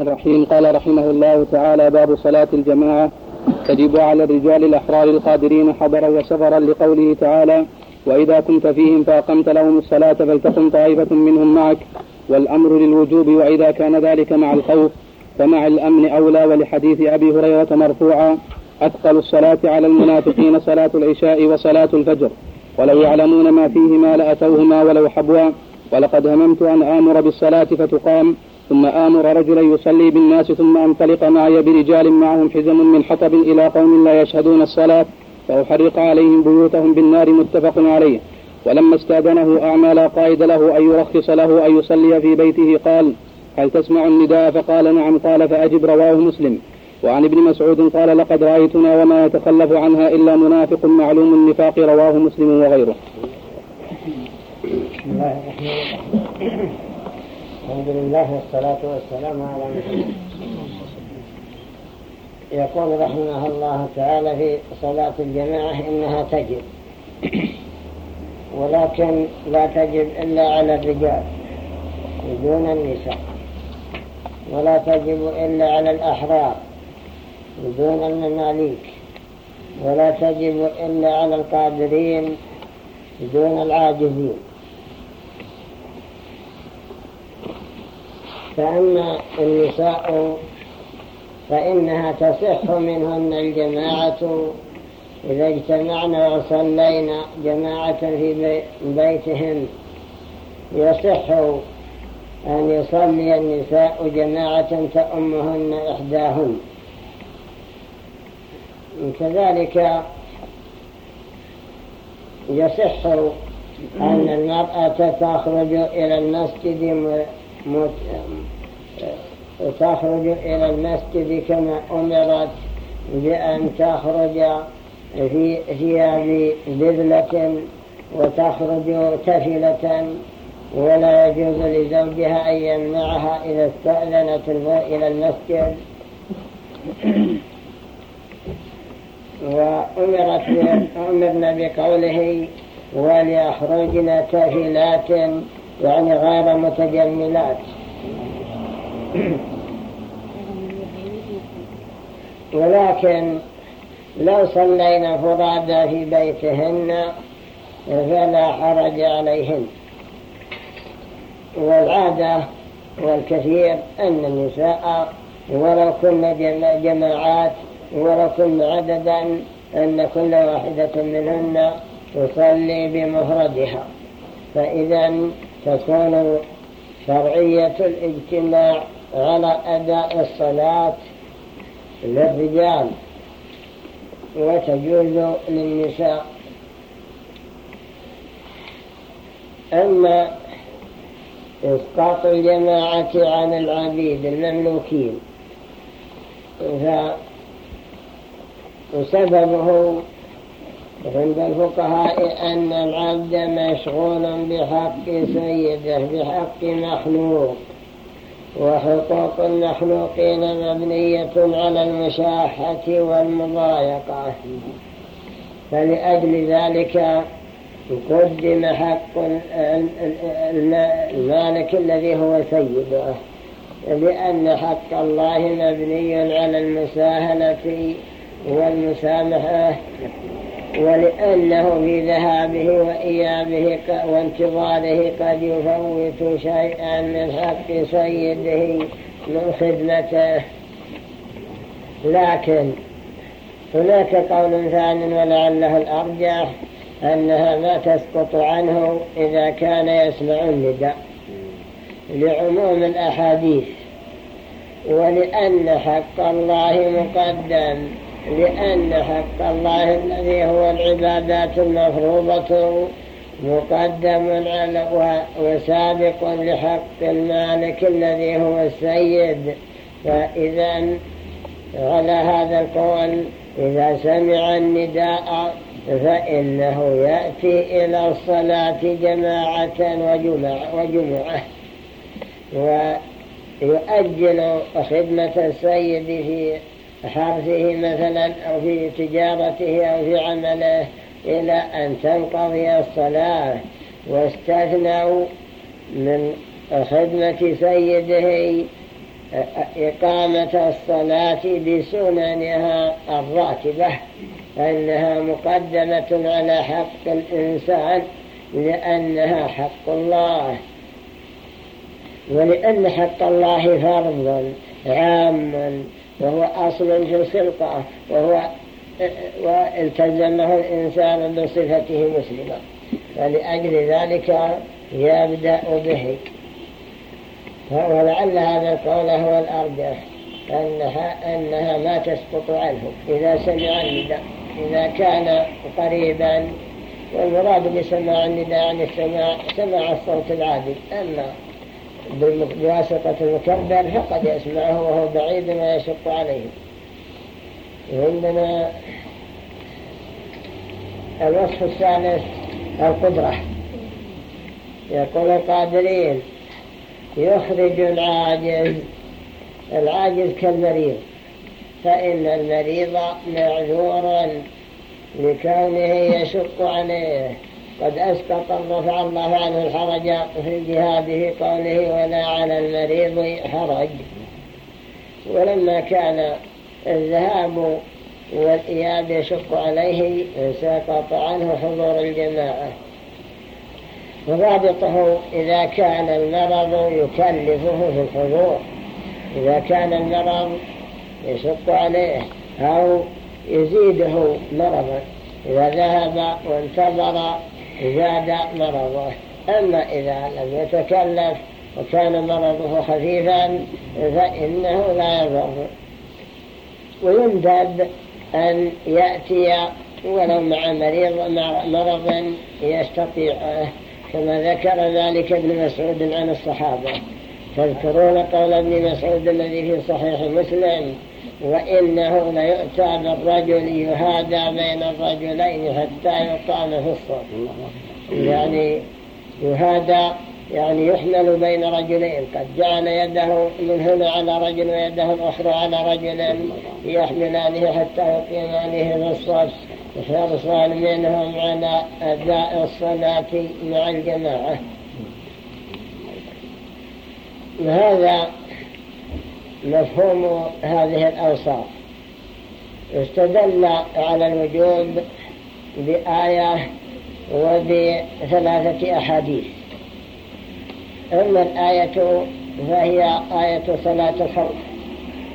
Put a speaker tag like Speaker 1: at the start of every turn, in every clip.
Speaker 1: الرحيم. قال رحمه الله تعالى باب صلاة الجماعة تجب على الرجال الأحرار القادرين حضرا وسفرا لقوله تعالى وإذا كنت فيهم فأقمت لهم الصلاة فلتقم طائفة منهم معك والأمر للوجوب وإذا كان ذلك مع الخوف فمع الأمن أولى. ولحديث أبي هريرة مرفوعا أثقل الصلاة على المنافقين صلاة العشاء وصلاة الفجر ولو يعلمون ما فيهما لأتوهما ولو حبوا. ولقد هممت أن آمر بالصلاة فتقام ثم آمر رجلا يصلي بالناس ثم أنطلق معي برجال معهم حزم من حطب إلى قوم لا يشهدون الصلاة فأحرق عليهم بيوتهم بالنار متفق عليه. ولما استاذنه أعمى لا قائد له أن يرخص له أن يصلي في بيته قال هل تسمع النداء؟ فقال نعم. قال فأجب رواه مسلم. وعن ابن مسعود قال لقد رأيتنا وما يتخلف عنها إلا منافق معلوم النفاق رواه مسلم وغيره.
Speaker 2: بسم الله الرحمن الرحيم. الحمد لله والصلاة والسلام على محمد. يقول رحمه الله تعالى في صلاة الجماعة إنها تجب. ولكن لا تجب إلا على الرجال دون النساء. ولا تجب إلا على الأحرار دون المماليك. ولا تجب إلا على القادرين دون العاجزين. فأما النساء فإنها تصح منهن الجماعة إذا اجتمعنا وصلينا جماعة في بيتهم. يصح أن يصلي النساء جماعة تأمهن إحداهن. كذلك يصح أن المرأة تخرج إلى المسجد تخرج إلى المسجد كما أمرت بأن تخرج في ثياب بذلة وتخرج تفلة ولا يجوز لزوجها أن يمنعها إذا استأذنت إلى المسجد. وأمرت أمرنا بقوله وليخرجن تفلات يعني غير متجملات. ولكن لو صلينا فرادا في بيتهن فلا حرج عليهن. والعادة والكثير أن النساء ولو كن جماعات ولو كن عددا أن كل واحدة منهن تصلي بمفردها. فإذا تكون شرعية الاجتماع على أداء الصلاة للرجال وتجوز للنساء. أما إسقاط الجماعة عن العبيد المملوكين فسببه عند الفقهاء أن العبد مشغول بحق سيده بحق مخلوق. وحقوق المخلوقين مبنية على المشاحة والمضايقة. فلأجل ذلك قدم حق المالك الذي هو سيده. لأن حق الله مبني على المساهلة والمسامحة ولأنه في ذهابه وإيابه وانتظاره قد يفوت شيئا من حق سيده من خدمته. لكن هناك قول ثان ولعله الأرجح أنها ما تسقط عنه إذا كان يسمع النداء. لعموم الأحاديث. ولأن حق الله مقدم. لأن حق الله الذي هو العبادات المفروضة مقدم على وسابق لحق المالك الذي هو السيد. فإذا على هذا القول إذا سمع النداء فإنه يأتي إلى الصلاة جماعة وجمعة, ويؤجل خدمة السيد في حرثه مثلا أو في تجارته أو في عمله إلى أن تنقضي الصلاة واستثنوا من خدمة سيده إقامة الصلاة بسننها الراتبة فإنها مقدمة على حق الإنسان لأنها حق الله. ولأن حق الله فرض عام وهو أصل في الخلقة وهو والتزمه الإنسان بصفته مسلما فلأجل ذلك يبدأ به. ولعل هذا القول هو الأرجح أنها, أنها ما تسقط عنه. إذا سمع النداء إذا كان قريبا والمراد بسماع النداء عن السماع سماع الصوت العادي. أما بواسطة المكبر فقد يسمعه وهو بعيد ما يشق عليه. عندنا الوصف الثالث القدرة. يقول القادرين يخرج العاجز العاجز كالمريض. فإن المريض معذور لكونه يشق عليه. قد أسقط رفع الله عنه الحرج في الجهاد قوله ولا على المريض حرج. ولما كان الذهاب والإياب يشق عليه سقط عنه حضور الجماعة. ورابطه إذا كان المرض يكلفه في الحضور. إذا كان المرض يشق عليه أو يزيده مرضا. إذا ذهب وانتظر زاد مرضه أما إذا لم يتكلف وكان مرضه خفيفا فإنه لا يضر. ويندب أن يأتي ولو مع مريض مع مرض يستطيعه كما ذكر ذلك ابن مسعود عن الصحابة. تذكرون قول ابن مسعود الذي في صحيح مسلم وإنه ليؤتى بالرجل يهادى بين الرجلين حتى يقام في الصف يعني يهادى يعني يحمل بين رجلين. قد جعل يده من هنا على رجل ويده الأخرى على رجل يحملانه حتى يقيمانه في الصف حرصا منهم على أداء الصلاة مع الجماعة. هذا مفهوم هذه الأوصاف. استدل على الوجوب بآية وبثلاثة أحاديث. أما الآية فهي آية صلاة الخوف.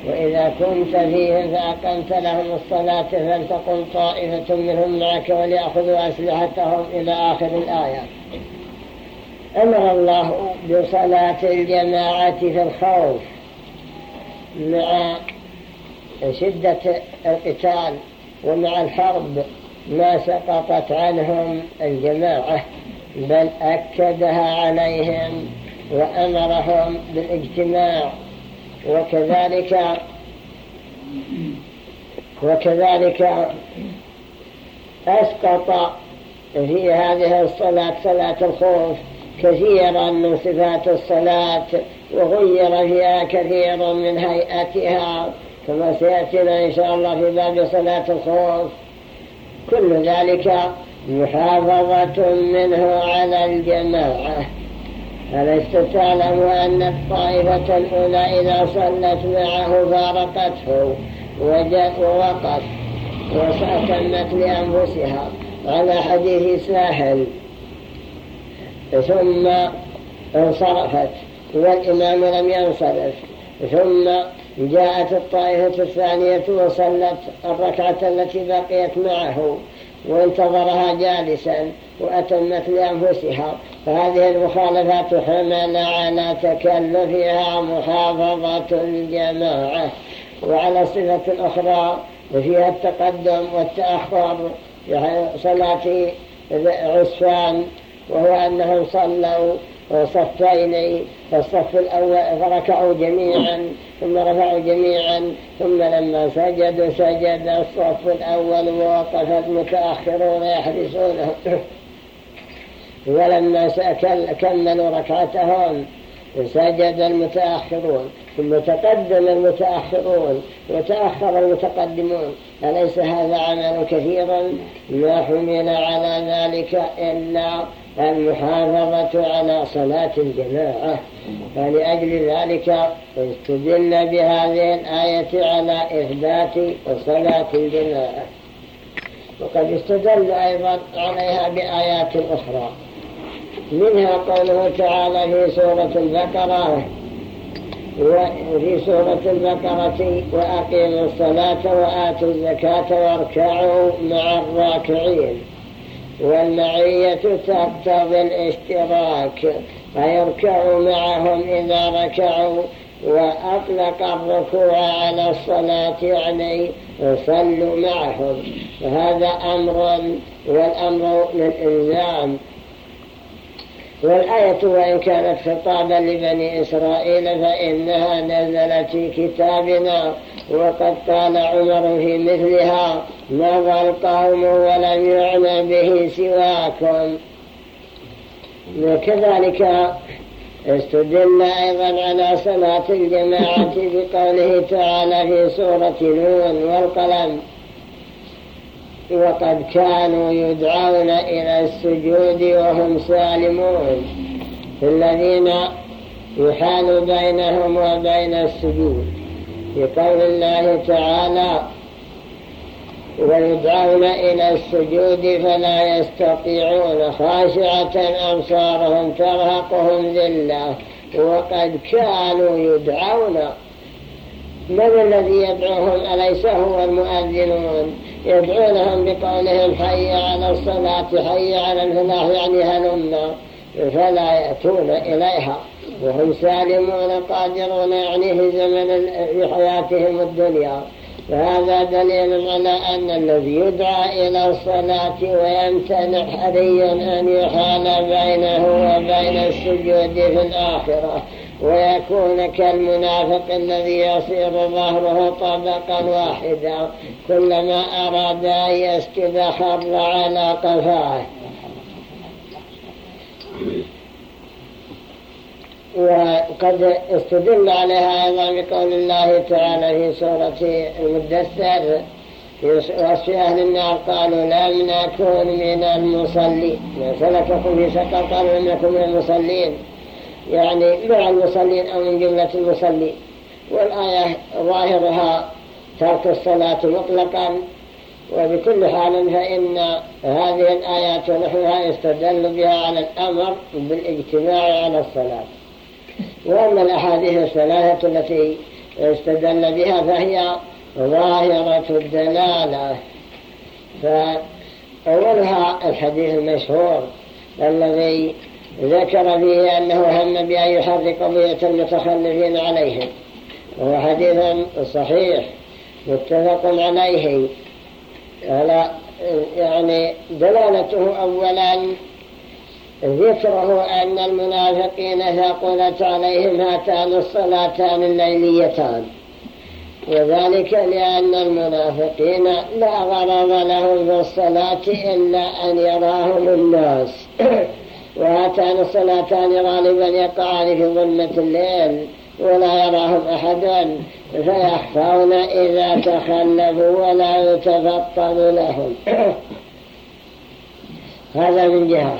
Speaker 2: وإذا كنت فيهم فأقمت لهم الصلاة فلتقم طائفة منهم معك وليأخذوا أسلحتهم إلى آخر الآية. أمر الله بصلاة الجماعة في الخوف. مع شدة القتال ومع الحرب ما سقطت عنهم الجماعة بل أكدها عليهم وأمرهم بالاجتماع. وكذلك وكذلك أسقط في هذه الصلاة صلاة الخوف كثيرا من صفات الصلاة وغير فيها كثير من هيئتها كما سيأتينا إن شاء الله في باب صلاة الخوف. كل ذلك محافظة منه على الجماعة. ألست تعلم أن الطائفة الأولى إذا صلت معه فارقته ووقت وسكنت لأنفسها على حديث ساحل ثم انصرفت. والإمام لم ينصرف. ثم جاءت الطائفة الثانية وصلت الركعة التي بقيت معه وانتظرها جالسا وأتمت لأنفسها. فهذه المخالفات حمل على تكلفها محافظة الجماعة. وعلى صفة أخرى فيها التقدم والتأخر صلاة عسفان وهو أنهم صلوا صفين فالصف الأول فركعوا جميعا ثم رفعوا جميعا ثم لما سجدوا سجد الصف الأول ووقف المتأخرون يحرسونه ولما كملوا ركعتهم سجد المتأخرون ثم تقدم المتأخرون وتأخر المتقدمون. أليس هذا عمل كثيرا؟ ما حمل على ذلك إلا المحافظة على صلاة الجماعة. فلأجل ذلك استدل بهذه الآية على إثبات صلاة الجماعة. وقد استدل أيضا عليها بآيات أخرى. منها قوله تعالى في سورة البقرة وفي سورة البقرة وأقيموا الصلاة وآتوا الزكاة واركعوا مع الراكعين. والمعية تقتضي الاشتراك فيركعوا معهم إذا ركعوا وأطلق الركوع على الصلاة يعني صلوا معهم. وهذا أمر والأمر للإلزام. والآية وإن كانت خطابا لبني إسرائيل فإنها نزلت في كتابنا. وقد قال عمر في مثلها مضى القوم ولم يعنى به سواكم. وكذلك استدل أيضا على صلاة الجماعة بقوله تعالى في سورة نون والقلم وقد كانوا يدعون إلى السجود وهم سالمون الذين يحال بينهم وبين السجود. في قول الله تعالى ويدعون إلى السجود فلا يستطيعون خاشعة أبصارهم ترهقهم ذلة. وقد كانوا يدعون. من الذي يدعوهم؟ أليس هو المؤذنون؟ يدعونهم بقولهم حي على الصلاة حي على الفلاح يعني هلمنا فلا يأتون إليها. وهم سالمون قادرون يعني في زمن حياتهم الدنيا. فهذا دليل على أن الذي يدعى إلى الصلاة ويمتنع حريا أن يحال بينه وبين السجود في الآخرة ويكون كالمنافق الذي يصير ظهره طبقا واحدا كلما أراد أن يسجد خر على قفاه وقد استدل عليها أيضا بقول الله تعالى في سورة المدثر وصف أهل النار قالوا لم نكن من المصلين. ما سلككم في سقر قالوا لم نكن من المصلين. يعني مع المصلين أو من جملة المصلين. والآية ظاهرها ترك الصلاة مطلقا. وبكل حال فإن هذه الآيات ونحوها يستدل بها على الأمر بالإجتماع على الصلاة. وأما الأحاديث الثلاثة التي استدل بها فهي ظاهرة الدلالة. فأولها الحديث المشهور الذي ذكر فيه أنه هم بأن يحرك قضية المتخلفين عليهم وهو حديث صحيح متفق عليه. على يعني دلالته أولا ذكره أن المنافقين ثقلت عليهم هاتان الصلاتان الليليتان. وذلك لأن المنافقين لا غرض لهم في الصلاة إلا أن يراهم الناس. وهاتان الصلاتان غالبا يقعان في ظلمة الليل ولا يراهم أحد فيخفون إذا تخلفوا ولا يتفطن لهم. هذا من جهة.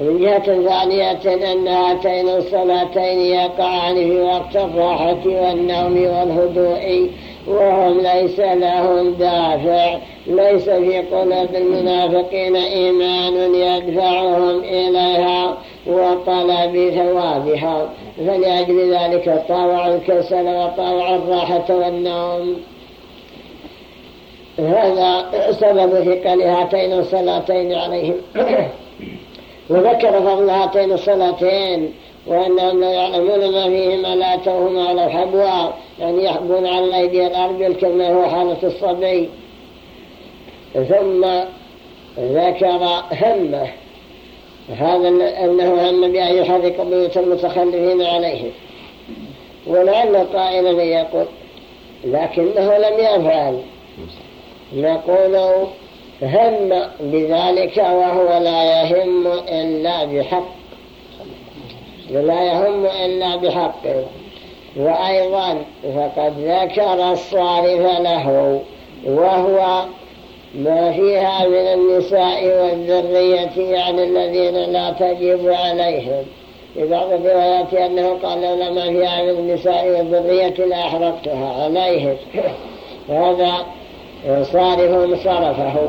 Speaker 2: ومن جهة ثانية أن هاتين الصلاتين يقعان في وقت الراحة والنوم والهدوء وهم ليس لهم دافع. ليس في قلوب المنافقين إيمان يدفعهم إليها وطلب ثوابها. فلأجل ذلك طاوع الكسل وطاوع الراحة والنوم. هذا سبب ثقل هاتين الصلاتين عليهم. وذكر فضل هاتين الصلاتين وأنهم لا يعلمون ما فيهما لا أتوهما على الحبوى يعني يحبون على الأيدي الأرجل كما هو حالة الصبي ثم ذكر همه هذا أنه هم بأن يحرك بيوت المتخلفين عليه. ولعل قائلا يقول لكنه لم يفعل. نقول هم بذلك وهو لا يهم إلا بحق. لا يهم إلا بحق. وأيضا فقد ذكر الصارف له وهو ما فيها من النساء والذرية يعني الذين لا تجب عليهم. في بعض الروايات أنه قال لولا ما فيها من النساء والذرية لأحرقتها عليهم. هذا صارف صرفه.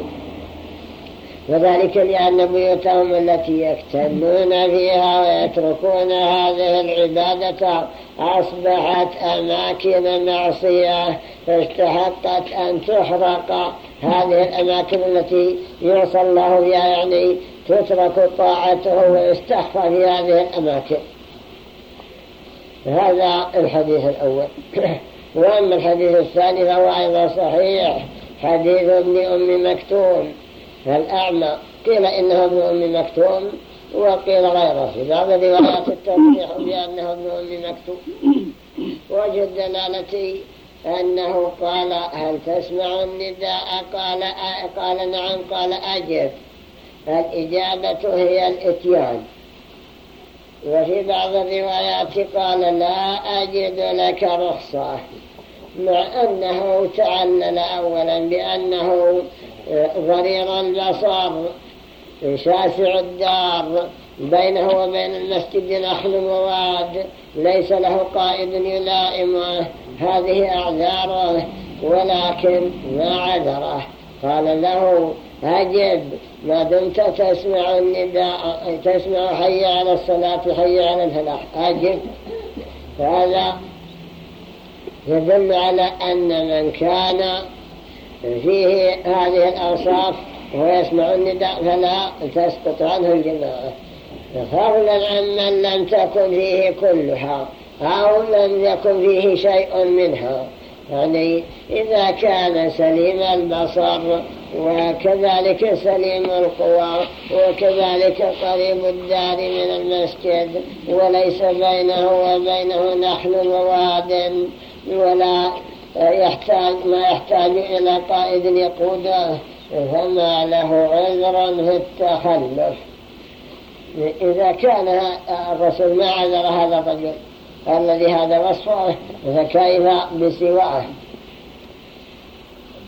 Speaker 2: وذلك لأن بيوتهم التي يكتنون فيها ويتركون هذه العبادة أصبحت أماكن معصية فاستحقت أن تحرق هذه الأماكن التي يوصى الله يعني تترك طاعته ويستخفى في هذه الأماكن. هذا الحديث الأول. وأما الحديث الثاني فهو أيضا صحيح حديث ابن أم مكتوم. الأعمى قيل إنه ابن أم مكتوم وقيل غيره في بعض الروايات التصريح بأنه ابن أم مكتوم. وجه الدلالة أنه قال هل تسمع النداء؟ قال, قال نعم قال أجب. الإجابة هي الإتيان. وفي بعض الروايات قال لا أجد لك رخصة. مع أنه تعلل أولا بأنه ضرير البصر شاسع الدار بينه وبين المسجد نخل وواد ليس له قائد يلائمه هذه أعذاره ولكن ما عذره. قال له أجب ما دمت تسمع النداء تسمع حي على الصلاة حي على الفلاح. أجب. هذا يدل على أن من كان فيه هذه الأوصاف ويسمع النداء فلا تسقط عنه الجماعة. فضلا عن من لم تكن فيه كلها أو لم يكن فيه شيء منها. يعني إذا كان سليم البصر وكذلك سليم القوى وكذلك قريب الدار من المسجد وليس بينه وبينه نحل مواد ولا يحتاج ما يحتاج إلى قائد يقوده فما له عذر في التخلف. إذا كان الرسول ما عذر هذا الرجل الذي هذا وصفه فكيف بسواه؟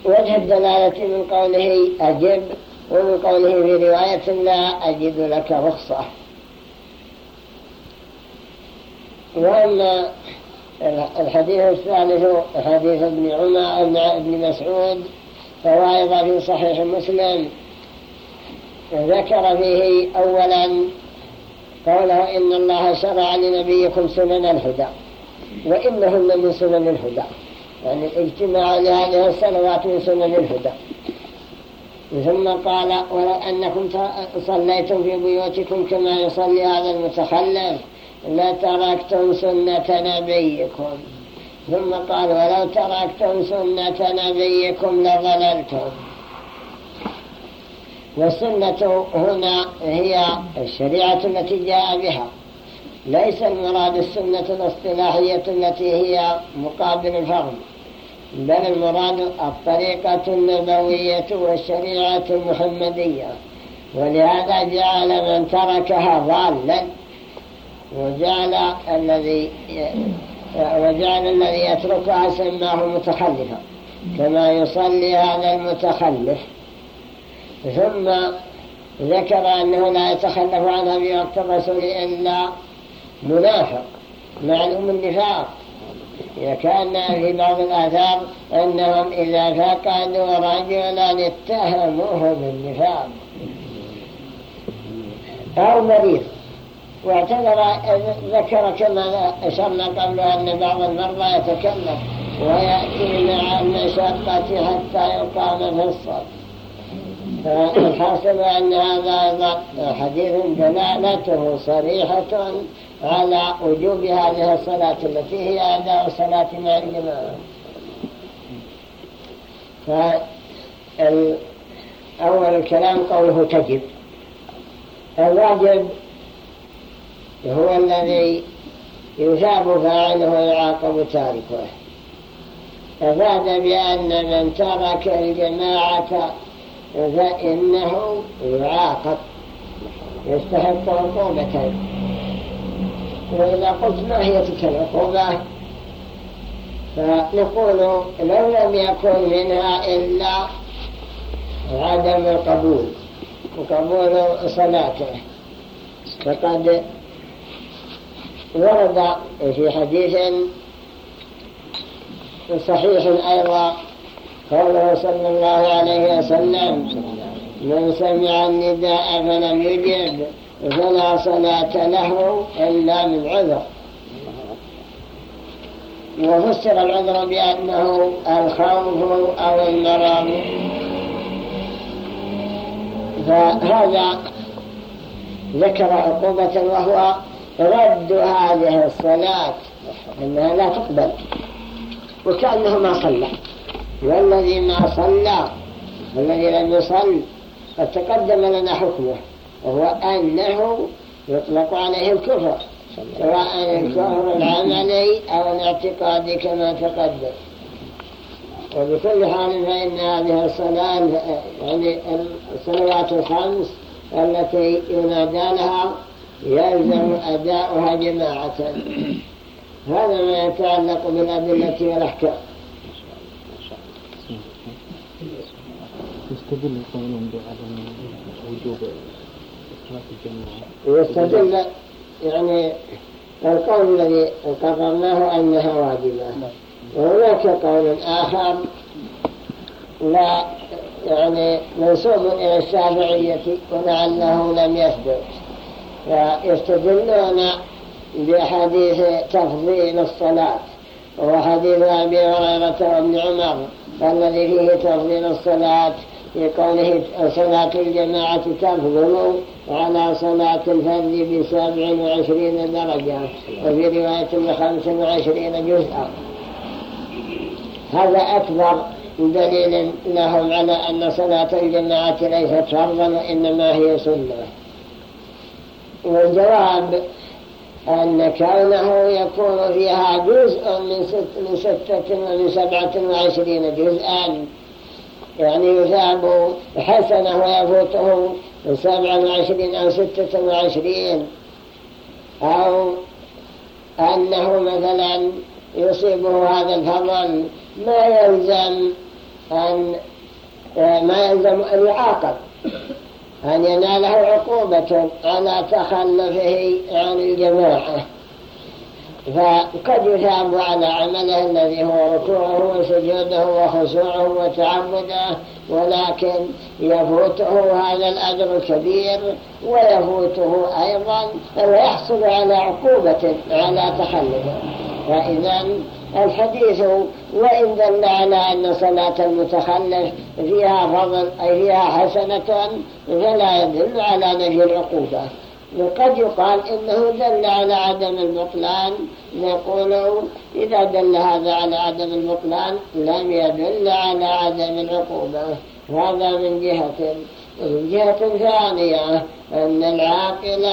Speaker 2: وجه الدلالة من قوله أجب ومن قوله في رواية لا أجد لك رخصة. وأما الحديث الثالث حديث ابن عمر ابن مسعود فهو أيضا في صحيح مسلم. ذكر فيه أولا قوله إن الله شرع لنبيكم سنن الهدى وإنهن من سنن الهدى. يعني الاجتماع لهذه السنوات من سنن الهدى. ثم قال ولو أنكم صليتم في بيوتكم كما يصلي هذا المتخلف. لتركتم سنة نبيكم. ثم قال ولو تركتم سنة نبيكم لضللتم. والسنة هنا هي الشريعة التي جاء بها. ليس المراد السنة الاصطلاحية التي هي مقابل الفرض بل المراد الطريقة النبوية والشريعة المحمدية. ولهذا جعل من تركها ضالا. وجعل الذي وجعل الذي يتركها سماه متخلفا كما يصلي هذا المتخلف. ثم ذكر أنه لا يتخلف عنها في وقت الرسول إلا منافق معلوم النفاق. كان في بعض الآثار أنهم إذا فقدوا رجلا اتهموه بالنفاق. أو مريض. واعتذر ذكر كما أشرنا قبل أن بعض المرضى يتكلم ويأتي مع المشقة حتى يقام في الصف. فالحاصل أن هذا حديث دلالته صريحة على وجوب هذه الصلاة التي هي أداء الصلاة مع الجماعة فأول الكلام قوله تجب. الواجب هو الذي يثاب فاعله ويعاقب تاركه. أفاد بأن من ترك الجماعة فإنه يعاقب يستحق عقوبة وإذا قلت ما هي تلك العقوبة؟ فنقول لو لم يكن منها إلا عدم القبول وقبول صلاته. فقد ورد في حديث صحيح أيضا قوله صلى الله عليه وسلم من سمع النداء فلم يجب فلا صلاة له إلا من عذر. وفسر العذر بأنه الخوف أو المرض. فهذا ذكر عقوبة وهو رد هذه الصلاة أنها لا تقبل. وكأنه ما صلى. والذي ما صلى الذي لم يصل قد تقدم لنا حكمه وهو أنه يطلق عليه الكفر سواء الكفر العملي أو الاعتقادي كما تقدم. وبكل حال فإن هذه الصلاة يعني الصلوات الخمس التي ينادى لها يلزم أداؤها جماعة. هذا ما يتعلق بالأدلة والأحكام. يستدل قولهم بعدم وجوب صلاة الجماعة. يستدل يعني القول الذي قررناه أنها واجبة. وهناك قول آخر لا يعني منسوب إلى الشافعية ولعله لم يثبت. فيستدلون بحديث تفضيل الصلاة وهو حديث أبي هريرة وابن عمر الذي فيه تفضيل الصلاة في قوله صلاة الجماعة تفضل على صلاة الفرد بسبع وعشرين درجة وفي رواية بخمس وعشرين جزءا. هذا أكبر دليل لهم على أن صلاة الجماعة ليست فرضا وإنما هي سنة. والجواب أن كونه يكون فيها جزء من, ست من ستة ومن سبعة وعشرين جزءا يعني يثاب حسنة ويفوته سبعة وعشرين أو ستة وعشرين. أو أنه مثلا يصيبه هذا الفضل ما يلزم أن ما يلزم أن يعاقب. أن يناله عقوبة على تخلفه عن الجماعة فقد يثاب على عمله الذي هو ركوعه وسجوده وخشوعه وتعبده ولكن يفوته هذا الأجر الكبير ويفوته أيضا ويحصل على عقوبة على تخلفه. فإذا الحديث وإن دل على أن صلاة المتخلف فيها فضل أي فيها حسنة فلا يدل على نفي العقوبة. وقد يقال إنه دل على عدم البطلان. نقول إذا دل هذا على عدم البطلان لم يدل على عدم العقوبة. هذا من جهة ومن جهة ثانية أن العاقل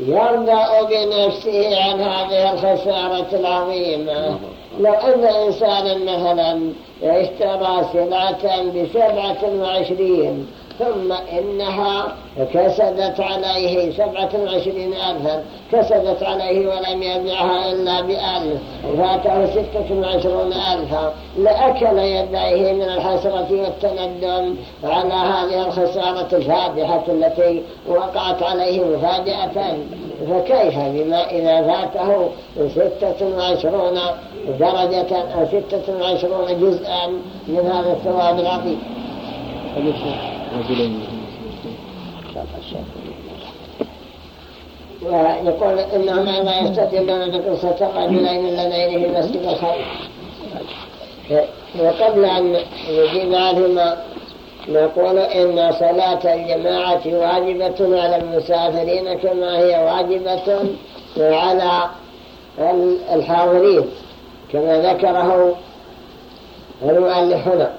Speaker 2: يرضى بنفسه عن هذه الخسارة العظيمة. لو أن إنسانا مثلا اشترى سلعة بسبعة وعشرين ثم إنها كسدت عليه سبعة وعشرين ألفا كسدت عليه ولم يبيعها إلا بألف فاته ستة وعشرون ألفا. لأكل يديه من الحسرة والتندم على هذه الخسارة الفادحة التي وقعت عليه مفاجأة. فكيف بما إذا فاته ستة وعشرون درجة أو ستة وعشرون جزءا من هذا الثواب العظيم؟ رجلين ويقول انهم ما يستدلون بقصه رجلين اللذين في مسجد الخير وقبل أن نجيب عنهما نقول إن صلاة الجماعة واجبة على المسافرين كما هي واجبة على الحاضرين كما ذكره المؤلف هنا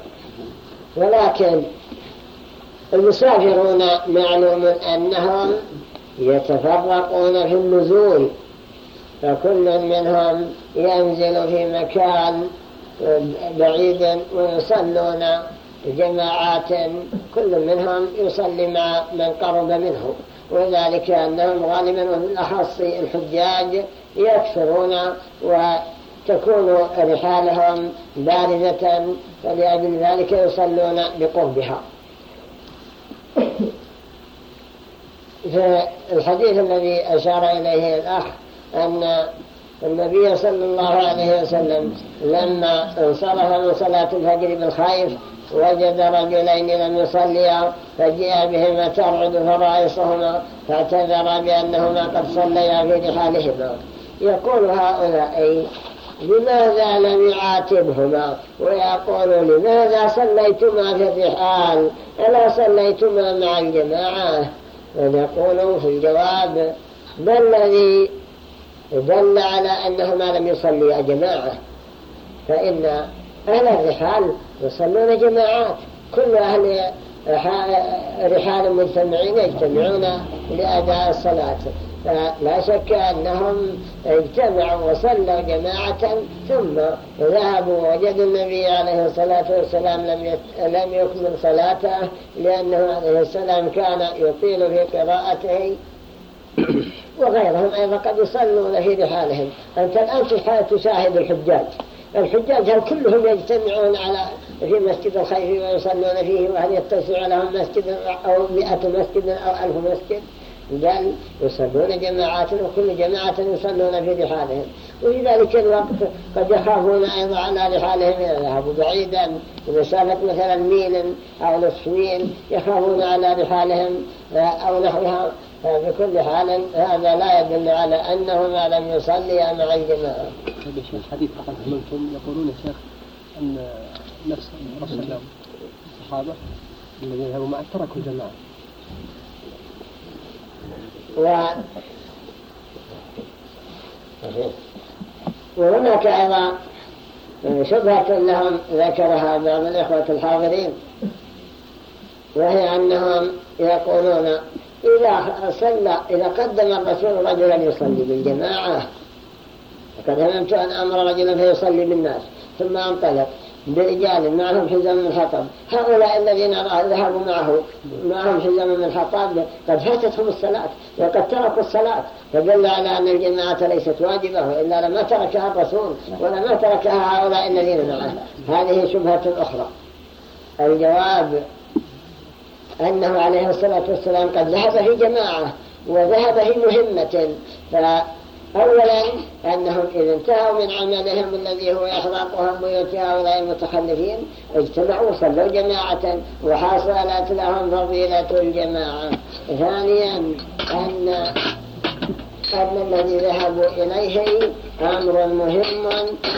Speaker 2: ولكن المسافرون معلوم أنهم يتفرقون في النزول فكل منهم ينزل في مكان بعيد ويصلون جماعات كل منهم يصلي مع من قرب منه. وذلك أنهم غالبا وبالأخص الحجاج يكثرون وتكون رحالهم باردة فلأجل ذلك يصلون بقربها. في الحديث الذي أشار إليه الأخ أن النبي صلى الله عليه وسلم لما انصرف من صلاة الفجر بالخائف وجد رجلين لم يصليا فجاء بهما ترعد فرائصهما فاعتذر بأنهما قد صليا في رحالهما. يقول هؤلاء لماذا لم يعاتبهما؟ ويقول لماذا صليتما في الرحال؟ ألا صليتما مع الجماعة؟ ونقول في الجواب ما الذي دل على أنهما لم يصليا جماعة فإن أهل الرحال يصلون جماعات. كل أهل رحال مجتمعين يجتمعون لأداء الصلاة. فلا شك أنهم اجتمعوا وصلوا جماعة ثم ذهبوا وجدوا النبي عليه الصلاة والسلام لم لم يكمل صلاته لأنه عليه السلام كان يطيل في قراءته. وغيرهم أيضا قد يصلون في رحالهم. أنت الآن تشاهد الحجاج. الحجاج هل كلهم يجتمعون على في مسجد الخيف ويصلون فيه وهل يتسع لهم مسجد أو مئة مسجد أو ألف مسجد؟ بل يصلون جماعات وكل جماعة يصلون في رحالهم وفي ذلك الوقت قد يخافون أيضا على رحالهم إذا ذهبوا بعيدا مسافة مثلا ميل أو نصف ميل يخافون على رحالهم أو نحوها بكل حال هذا لا يدل على أنه ما لم يصلي مع الجماعة
Speaker 3: طيب يا شيخ حديث يقولون يا شيخ أن نفس الرسول الصحابة الذين ذهبوا معه تركوا الجماعة.
Speaker 2: وهناك أيضا شبهة لهم ذكرها بعض الإخوة الحاضرين وهي أنهم يقولون إذا صلى إذا قدم الرسول رجلا يصلي بالجماعة فقد هممت أن أمر رجلا فيصلي بالناس ثم انطلق. برجال معهم حزام من حطب هؤلاء الذين ذهبوا معه معهم حزام من حطب قد فاتتهم الصلاة وقد تركوا الصلاة. فدل على أن الجماعة ليست واجبة وإلا لما تركها الرسول ولما تركها هؤلاء الذين معه. هذه شبهة أخرى. الجواب أنه عليه الصلاة والسلام قد ذهب في جماعة وذهب في مهمة. أولا أنهم إذا انتهوا من عملهم الذي هو إحراقهم بيوت هؤلاء المتخلفين اجتمعوا صلوا جماعة وحصلت لهم فضيلة الجماعة. ثانيا أن أن الذي ذهبوا إليه أمر مهم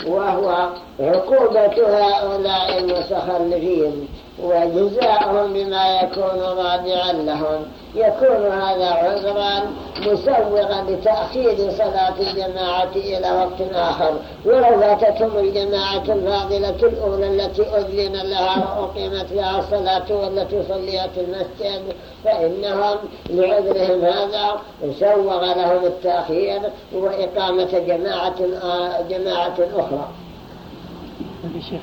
Speaker 2: وهو عقوبة هؤلاء المتخلفين. وجزاءهم بما يكون رادعا لهم. يكون هذا عذرا مسوغا لتأخير صلاة الجماعة إلى وقت آخر. ولو فاتتهم الجماعة الفاضلة الأولى التي أذن لها وأقيمت لها الصلاة والتي صليت المسجد فإنهم لعذرهم هذا سوغ لهم التأخير وإقامة جماعة جماعة أخرى.
Speaker 3: شيخ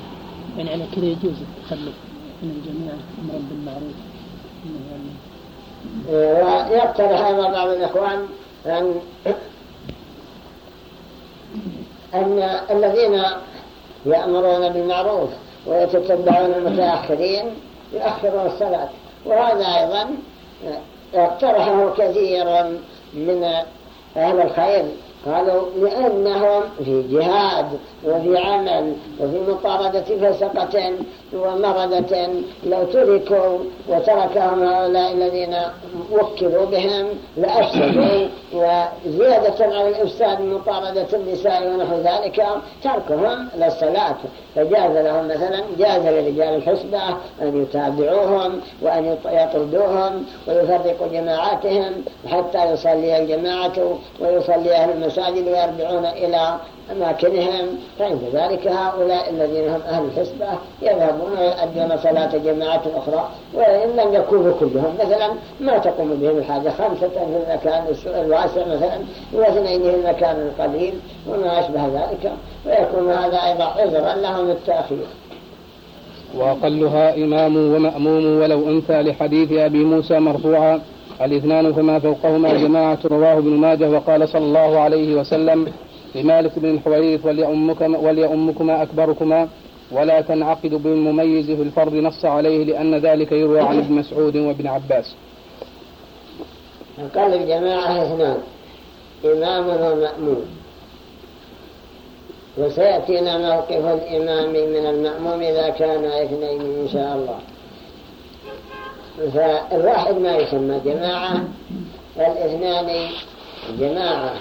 Speaker 3: يعني على كذا يجوز التخلف. من الجميع أمرا بالمعروف.
Speaker 2: ويقترح أيضا بعض الإخوان أن أن الذين يأمرون بالمعروف ويتتبعون المتأخرين يؤخرون الصلاة. وهذا أيضا اقترحه كثير من أهل الخير. قالوا لأنهم في جهاد وفي عمل وفي مطاردة فسقة ومردة لو تركوا وتركهم هؤلاء الذين وكلوا بهم لأفسدوا وزيادة على الإفساد مطاردة النساء ونحو ذلك تركهم للصلاة. فجاز لهم مثلا جاز لرجال الحسبة أن يتابعوهم وأن يطردوهم ويفرقوا جماعاتهم حتى يصلي الجماعة ويصلي أهل المساجد ويرجعون إلى أماكنهم فعند ذلك هؤلاء الذين هم أهل الحسبة يذهبون ويؤدون صلاة جماعة أخرى وإن لم يكونوا كلهم مثلا ما تقوم بهم الحاجة؟ خمسة في المكان الواسع مثلا واثنين في المكان القليل وما أشبه ذلك ويكون هذا أيضا عذرا لهم التأخير
Speaker 1: وأقلها إمام ومأموم ولو أنثى لحديث أبي موسى مرفوعا الإثنان فما فوقهما جماعة رواه ابن ماجه وقال صلى الله عليه وسلم لمالك بن الحويرث وليأمكما, وليأمكما أكبركما. ولا تنعقد بالمميز في الفرد نص عليه لأن ذلك يروى عن ابن مسعود وابن عباس.
Speaker 2: قال الجماعة اثنان إمام ومأموم وسيأتينا موقف الإمام من المأموم إذا كان اثنين إن شاء الله. فالواحد ما يسمى جماعة والاثنان جماعة.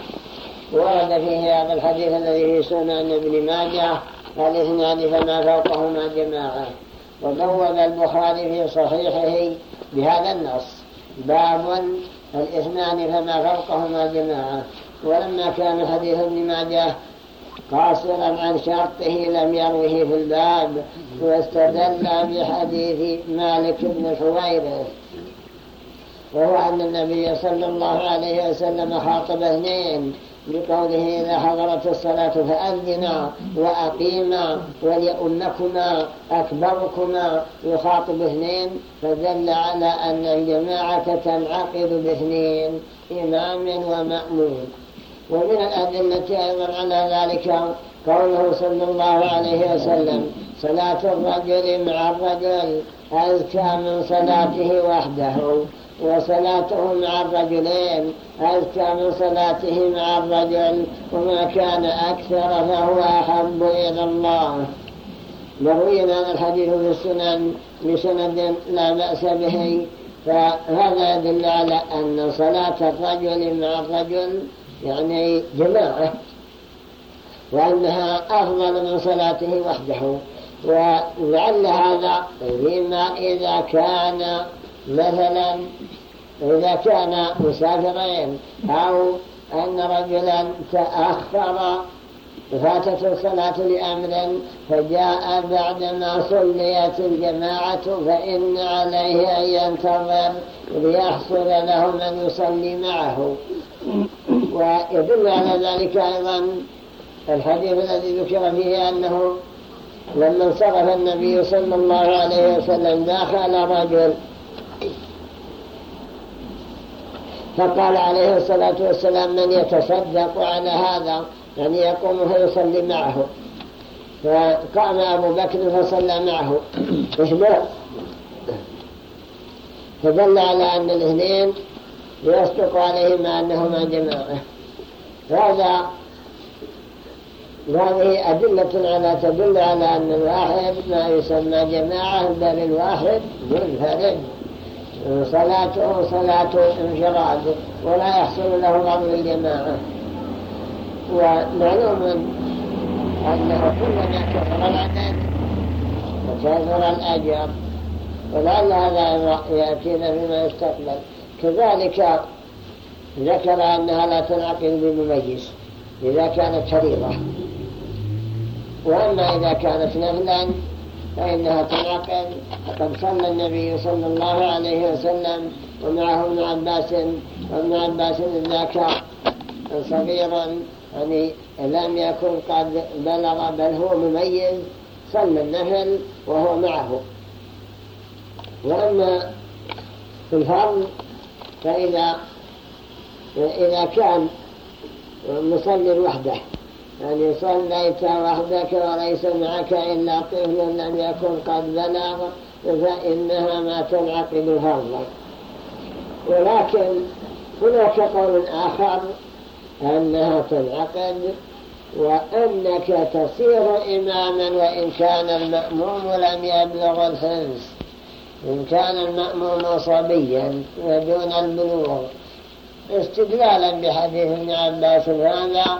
Speaker 2: ورد فيه هذا الحديث الذي في سنن ابن ماجه الاثنان فما فوقهما جماعة وبوب البخاري في صحيحه بهذا النص. باب الاثنان فما فوقهما جماعة ولما كان حديث ابن ماجه قاصرا عن شرطه لم يروه في الباب واستدل بحديث مالك بن الحويرث وهو أن النبي صلى الله عليه وسلم خاطب اثنين. بقوله إذا حضرت الصلاة فأذنا وأقيما وليؤمكما أكبركما يخاطب اثنين فدل على أن الجماعة تنعقد باثنين إمام ومأمون. ومن الأدلة أيضا على ذلك قوله صلى الله عليه وسلم صلاة الرجل مع الرجل أزكى من صلاته وحده وصلاته مع الرجلين أزكى من صلاته مع الرجل وما كان أكثر فهو أحب إلى الله. مروينا هذا الحديث في السنن بسند لا بأس به. فهذا يدل على أن صلاة الرجل مع الرجل يعني جماعة وأنها أفضل من صلاته وحده. ولعل هذا فيما إذا كان مثلا إذا كان مسافرين أو أن رجلا تأخر فاتت الصلاة لأمر فجاء بعدما صليت الجماعة فإن عليه أن ينتظر ليحصل له من يصلي معه. ويدل على ذلك أيضا الحديث الذي ذكر فيه أنه لما انصرف النبي صلى الله عليه وسلم داخل رجل فقال عليه الصلاة والسلام من يتصدق على هذا يعني يقوم فيصلي معه. فقام أبو بكر فصلى معه. إشبه فدل على أن الاثنين يصدق عليهما أنهما جماعة. هذا هذه أدلة على تدل على أن الواحد ما يسمى جماعة بل الواحد منفرد. صلاته صلاة انفراد ولا يحصل له بعض الجماعة ومعلوم أنه كلما كثر العدد وكثر الأجر ولعل هذا يأتينا فيما يستقبل. كذلك ذكر أنها لا تنعقد بمميز إذا كانت فريضة. وأما إذا كانت نفلا فإنها تنعقد فقد صلى النبي صلى الله عليه وسلم ومعه ابن عباس وابن عباس ذاك صغيرا يعني لم يكن قد بلغ بل هو مميز صلى النفل وهو معه. وأما في الفرض فإذا إذا كان مصلي وحده يعني صليت وحدك وليس معك إلا طفل لم يكن قد بلغ فإنها ما تنعقد فرضا ولكن هناك قول آخر أنها تنعقد وأنك تصير إماما وإن كان المأموم لم يبلغ الخمس إن كان المأموم صبيا ودون البلوغ. استدلالا بحديث ابن عباس هذا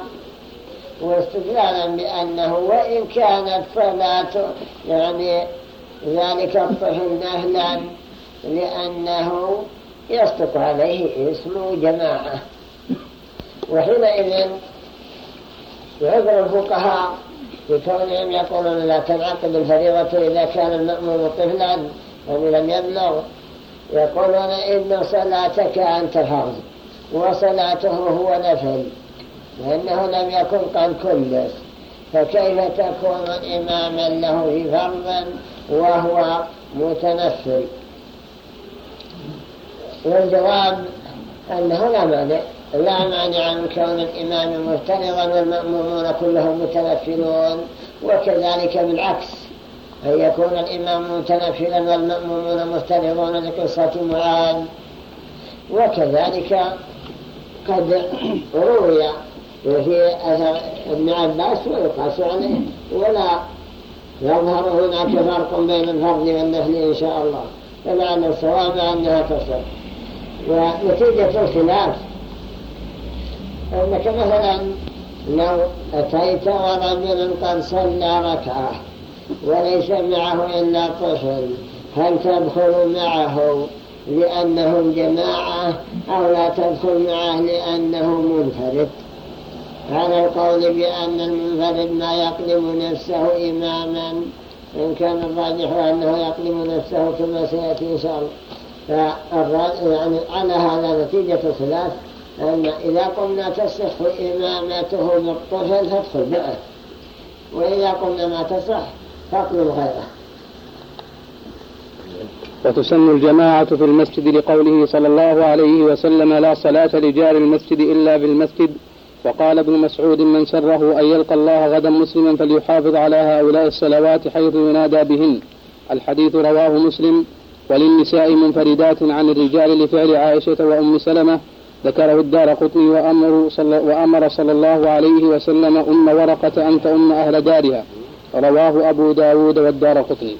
Speaker 2: واستدلالا بأنه وإن كانت صلاة يعني ذلك الطفل نهلا لأنه يصدق عليه اسم جماعة. وحينئذ يعذر الفقهاء بكونهم يقولون لا تنعقد الفريضة إذا كان المأموم طفلا يعني لم يبلغ. يقولون إن صلاتك أنت فرض وصلاته هو نفل. لأنه لم يكن قد كلف فكيف تكون إماما له في فرض وهو متنفل؟ والجواب أنه لا مانع. لا مانع من كون الإمام مفترضا والمأمومون كلهم متنفلون وكذلك بالعكس. أن يكون الإمام متنفلا والمأمومون مفترضون لقصة معاذ. وكذلك قد روي وفي أثر ابن عباس ويقاس عليه ولا يظهر هناك فرق بين الفرض والنفل إن شاء الله. فلعل الصواب أنها تصل. ونتيجة الخلاف أنك مثلا لو أتيت ورجل قد صلى ركعة وليس معه إلا طفل هل تدخل معه لأنهم جماعة أو لا تدخل معه لأنه منفرد؟ هذا القول بأن المنفرد ما يقلم نفسه إماما إن كان الراجح أنه يقلم نفسه كما سيأتي إن شاء الله. يعني على هذا نتيجة الخلاف أن إذا قلنا تصح إمامته بالطفل فادخل معه وإذا قلنا ما تصح فاقلم غيره
Speaker 1: وتسن الجماعة في المسجد لقوله صلى الله عليه وسلم لا صلاة لجار المسجد إلا بالمسجد وقال ابن مسعود من سره أن يلقى الله غدا مسلما فليحافظ على هؤلاء الصلوات حيث ينادى بهن. الحديث رواه مسلم. وللنساء منفردات عن الرجال لفعل عائشة وأم سلمة. ذكره الدار قطني وأمر صلى, وأمر صلى الله عليه وسلم أم ورقة أن تؤم أهل دارها. رواه أبو داود والدار قطني.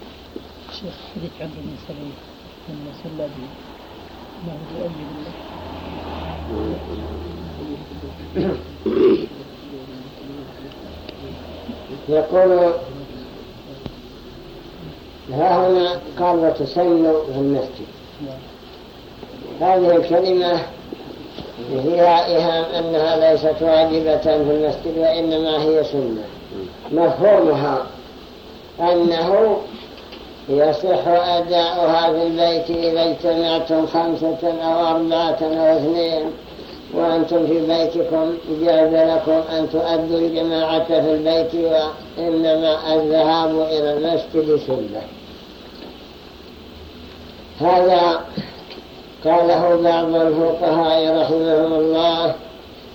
Speaker 4: شيخ حديث عمرو بن سلمة لما صلى به ما هو
Speaker 2: يقول ها هنا قال وتسلوا في المسجد. هذه الكلمة فيها إيهام أنها ليست واجبة في المسجد وإنما هي سنة. مفهومها أنه يصح أداؤها في البيت إذا اجتمعتم خمسة أو أربعة أو اثنين. وأنتم في بيتكم جاز لكم أن تؤدوا الجماعة في البيت وإنما الذهاب إلى المسجد سنة. هذا قاله بعض الفقهاء رحمهم الله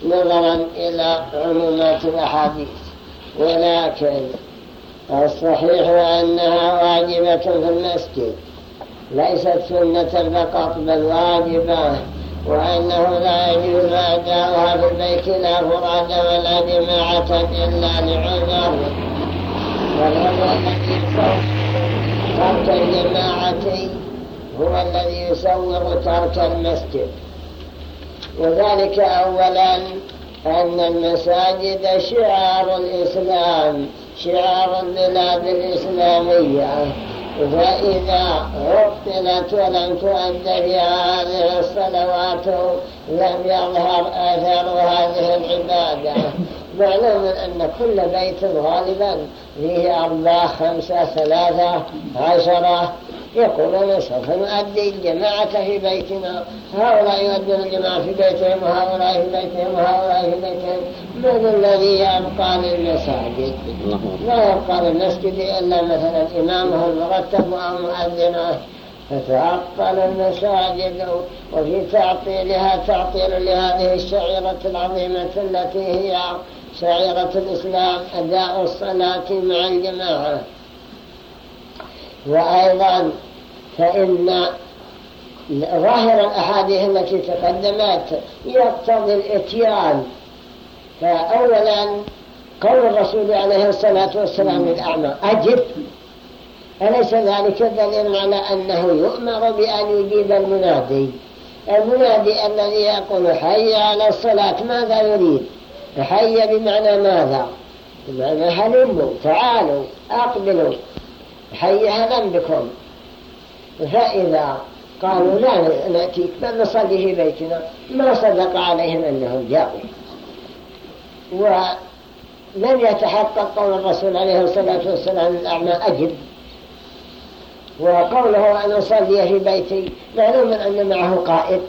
Speaker 2: نظرا إلى عمومات الأحاديث. ولكن الصحيح أنها واجبة في المسجد ليست سنة فقط بل واجبة وأنه لا يجوز أداؤها في البيت لا فراد ولا جماعة إلا لعذر. والعذر الذي ترك الجماعة هو الذي يصور ترك المسجد. وذلك أولا أن المساجد شعار الإسلام شعار البلاد الإسلامية. فإذا عطلت ولم تؤدى هذه الصلوات لم يظهر أثر هذه العبادة معلوم أن كل بيت غالبا فيه أربعة خمسة ثلاثة عشرة. يقولون سوف نؤدي الجماعة في بيتنا. هؤلاء يؤدون الجماعة في بيتهم وهؤلاء في بيتهم وهؤلاء في بيتهم. من الذي يبقى للمساجد؟ لا يبقى للمسجد إلا مثلا إمامه المرتب أو مؤذنه. فتعطل المساجد وفي تعطيلها تعطيل لهذه الشعيرة العظيمة التي هي شعيرة الإسلام أداء الصلاة مع الجماعة. وأيضا فإن ظاهر الأحاديث التي تقدمت يقتضي الإتيان. فأولا قول الرسول عليه الصلاة والسلام للأعمى أجب أليس ذلك دليل على أنه يؤمر بأن يجيب المنادي؟ المنادي الذي يقول حي على الصلاة ماذا يريد؟ حي بمعنى ماذا؟ بمعنى هلموا تعالوا أقبلوا. حي أهلا بكم فإذا قالوا لا نأتيك بل نصلي في بيتنا؟ ما صدق عليهم أنهم جاءوا. ولم يتحقق قول الرسول عليه الصلاة والسلام الأعمى أجب. وقوله أن أصلي في بيتي معلوم أن معه قائد.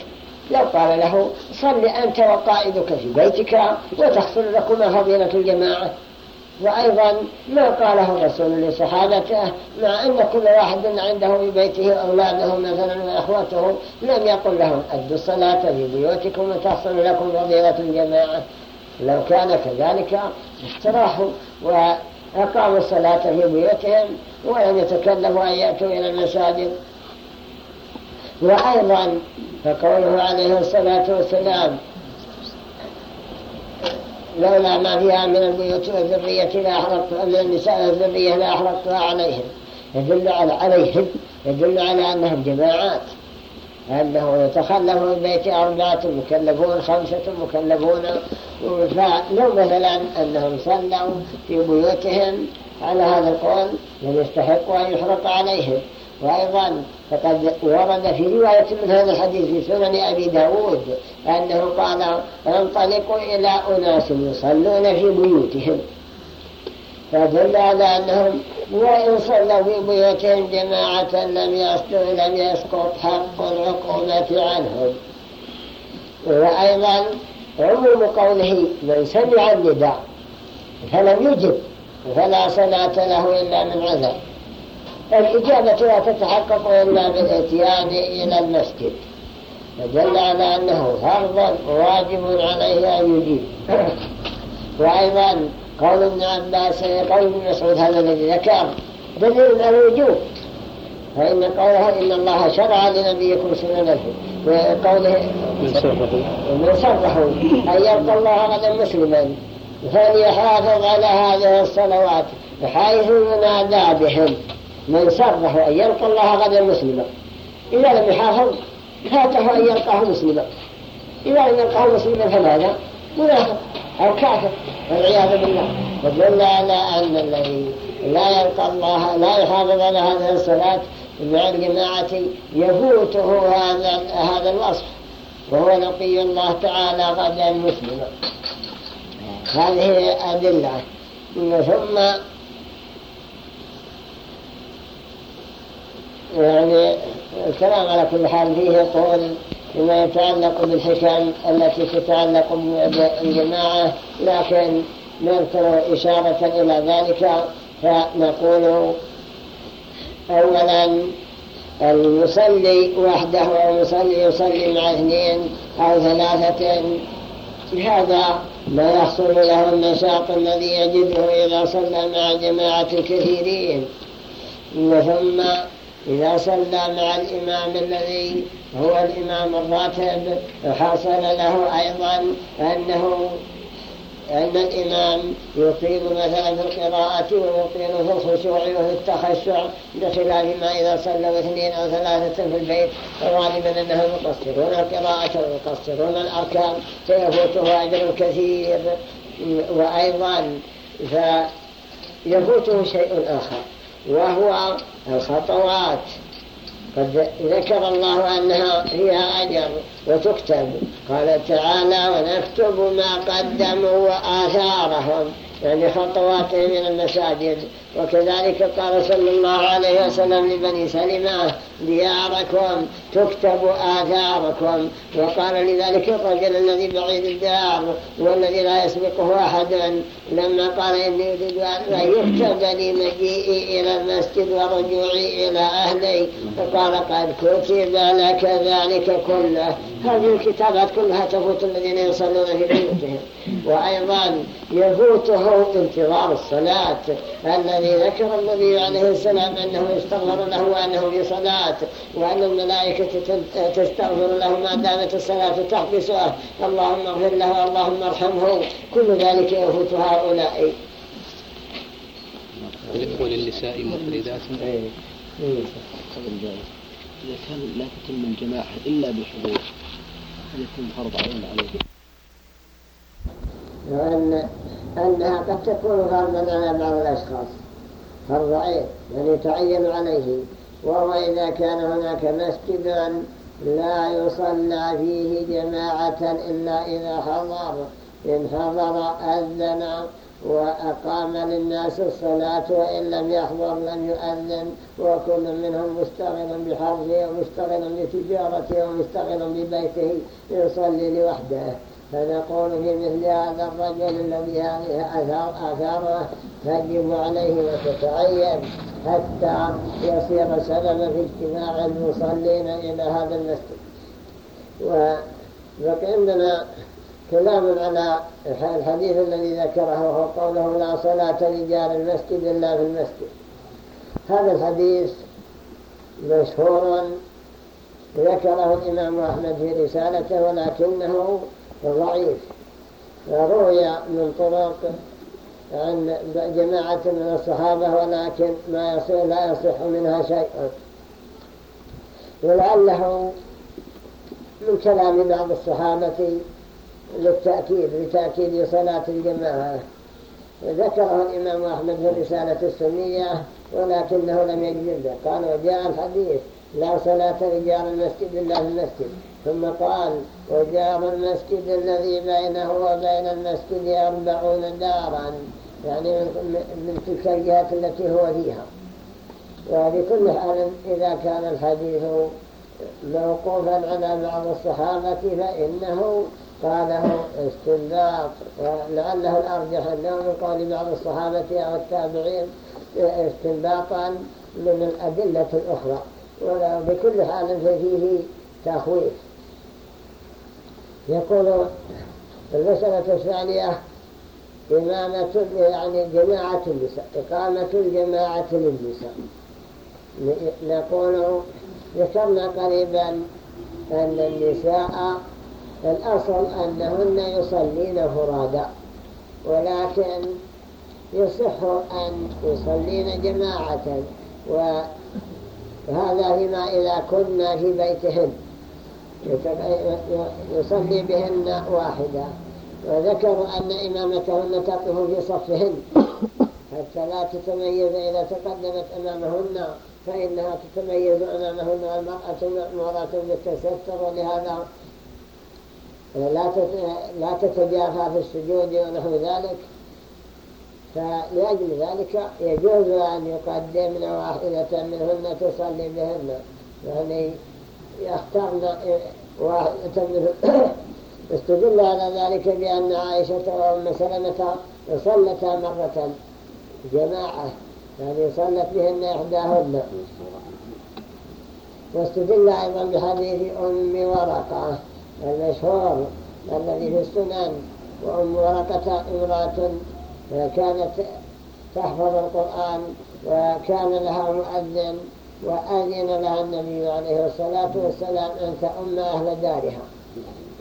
Speaker 2: لو قال له صل أنت وقائدك في بيتك وتحصل لكما فضيلة الجماعة. وأيضا ما قاله الرسول لصحابته مع أن كل واحد عنده في بيته أولاده مثلا وأخوته لم يقل لهم أدوا الصلاة في بيوتكم وتحصل لكم فضيلة الجماعة. لو كان كذلك استراحوا وأقاموا الصلاة في بيوتهم ولم يتكلفوا أن يأتوا إلى المساجد. وأيضا فقوله عليه الصلاة والسلام لولا ما فيها من البيوت والذرية لا أحرقت النساء والذرية لا أحرقتها عليهم. يدل على عليهم يدل على أنهم جماعات. أنه يتخلف من البيت أربعة مكلفون خمسة مكلفون. فلو مثلا أنهم صلوا في بيوتهم على هذا القول لم يستحقوا أن يحرق عليهم. وأيضا فقد ورد في رواية من هذا الحديث في سنن أبي داود أنه قال انطلقوا إلى أناس يصلون في بيوتهم. فدل على أنهم وإن صلوا في بيوتهم جماعة لم يسقط حق العقوبة عنهم. وأيضا عموم قوله من سمع النداء فلم يجب فلا صلاة له إلا من عذر. الإجابة لا تتحقق إلا بالاتيان إلى المسجد. فدل على أنه فرض واجب عليه أن يجيب. وأيضا قول ابن عباس قول ابن مسعود هذا الذي ذكر. دليل على الوجوب فإن قوله إن الله شرع لنبيكم سنن وقوله من صرحوا أن يلقى الله غدا مسلما فليحافظ على هذه الصلوات حيث ينادى بهم. من سره أن يلقى الله غدا مسلما إذا لم يحافظ فاته أن يلقاه مسلما إذا لم يلقاه مسلما فماذا؟ منافق. أو كافر والعياذ بالله. فدل على أن الذي لا يلقى الله لا يحافظ على هذه الصلاة. مع الجماعة يفوته هذا هذا الوصف. وهو لقي الله تعالى غدا مسلما هذه أدلة. ثم يعني الكلام على كل حال فيه يقول فيما يتعلق بالحكم التي تتعلق بالجماعة. لكن نذكر إشارة إلى ذلك فنقول أولا المصلي وحده أو المصلي يصلي مع اثنين أو ثلاثة. هذا ما يحصل له النشاط الذي يجده إذا صلى مع جماعة كثيرين ثم إذا صلى مع الإمام الذي هو الإمام الراتب حصل له أيضا أنه أن الإمام يطيل مثلا في القراءة ويطيل في الخشوع وفي التخشع بخلاف ما إذا صلوا اثنين أو ثلاثة في البيت فغالبا أنهم يقصرون القراءة ويقصرون الأركان فيفوته أجر كثير. وأيضا فيفوته شيء آخر وهو الخطوات. قد ذكر الله أنها هي أجر وتكتب. قال تعالى ونكتب ما قدموا وآثارهم. يعني خطواتهم من المساجد. وكذلك قال صلى الله عليه وسلم لبني سلمة دياركم تكتب آثاركم. وقال لذلك الرجل الذي بعيد الدار والذي لا يسبقه أحد لما قال إني أريد أن يكتب لي مجيئي إلى المسجد ورجوعي إلى أهلي فقال قد كتب لك ذلك كله. هذه الكتابات كلها تفوت الذين يصلون في بيوتهم. وأيضا يفوته انتظار الصلاة الذي ذكر النبي عليه السلام أنه يستغفر له وأنه في صلاة وأن الملائكة تستغفر له ما دامت الصلاة تحبسه اللهم اغفر له اللهم ارحمه. كل ذلك يفوت هؤلاء.
Speaker 1: وللنساء مفردات.
Speaker 3: إذا كان لا تتم الجماعة إلا بحضور هل يكون فرض عين عليه؟
Speaker 2: وأن أنها قد تكون فرضا على بعض الأشخاص. فرض عين يعني يتعين عليه وهو إذا كان هناك مسجد لا يصلى فيه جماعة إلا إذا حضر. إن حضر أذن وأقام للناس الصلاة وإن لم يحضر لم يؤذن وكل منهم مستغل بحرفه ومستغل بتجارته ومستغل ببيته يصلي لوحده. فنقول في مثل هذا الرجل الذي هذه آثاره تجب عليه وتتعين حتى يصير سببا في اجتماع المصلين إلى هذا المسجد. وبقي عندنا كلام على الحديث الذي ذكره وهو قوله لا صلاة لجار المسجد إلا في المسجد. هذا الحديث مشهور ذكره الإمام أحمد في رسالته ولكنه ضعيف روي من طرق عن جماعة من الصحابة ولكن ما يصير لا يصح منها شيء ولعله من كلام بعض الصحابة للتأكيد لتأكيد صلاة الجماعة. ذكره الإمام أحمد في الرسالة السنية ولكنه لم يجد به قال وجاء الحديث لا صلاة رجال المسجد إلا في المسجد. ثم قال وجار المسجد الذي بينه وبين المسجد أربعون دارا يعني من تلك الجهات التي هو فيها. وبكل حال إذا كان الحديث موقوفا على بعض الصحابة فإنه قاله استنباط. ولعله الأرجح أنه من قول بعض الصحابة أو التابعين استنباطا من الأدلة الأخرى. ولا بكل حال فيه تخويف. يقول المسألة الثانية إمامة يعني جماعة النساء إقامة الجماعة للنساء. نقول ذكرنا قريبا أن النساء الأصل أنهن يصلين فرادا ولكن يصح أن يصلين جماعة وهذا فيما إذا كنا في بيتهن. يصلي بهن واحدة. وذكروا أن إمامتهن تقف في صفهن. حتى لا تتميز إذا تقدمت أمامهن فإنها تتميز أمامهن والمرأة مأمورة بالتستر ولهذا لا لا تتجافى في السجود ونحو ذلك. فلأجل ذلك يجوز أن يقدمن واحدة منهن تصلي بهن. يعني منهن استدل على ذلك بأن عائشة وأم سلمة صلتا مرة جماعة. يعني صلت بهن إحداهن. واستدل أيضا بحديث أم ورقة المشهور الذي في السنن. وأم ورقة امرأة كانت تحفظ القرآن وكان لها مؤذن. وأذن لها النبي عليه الصلاة والسلام أن تأم أهل دارها.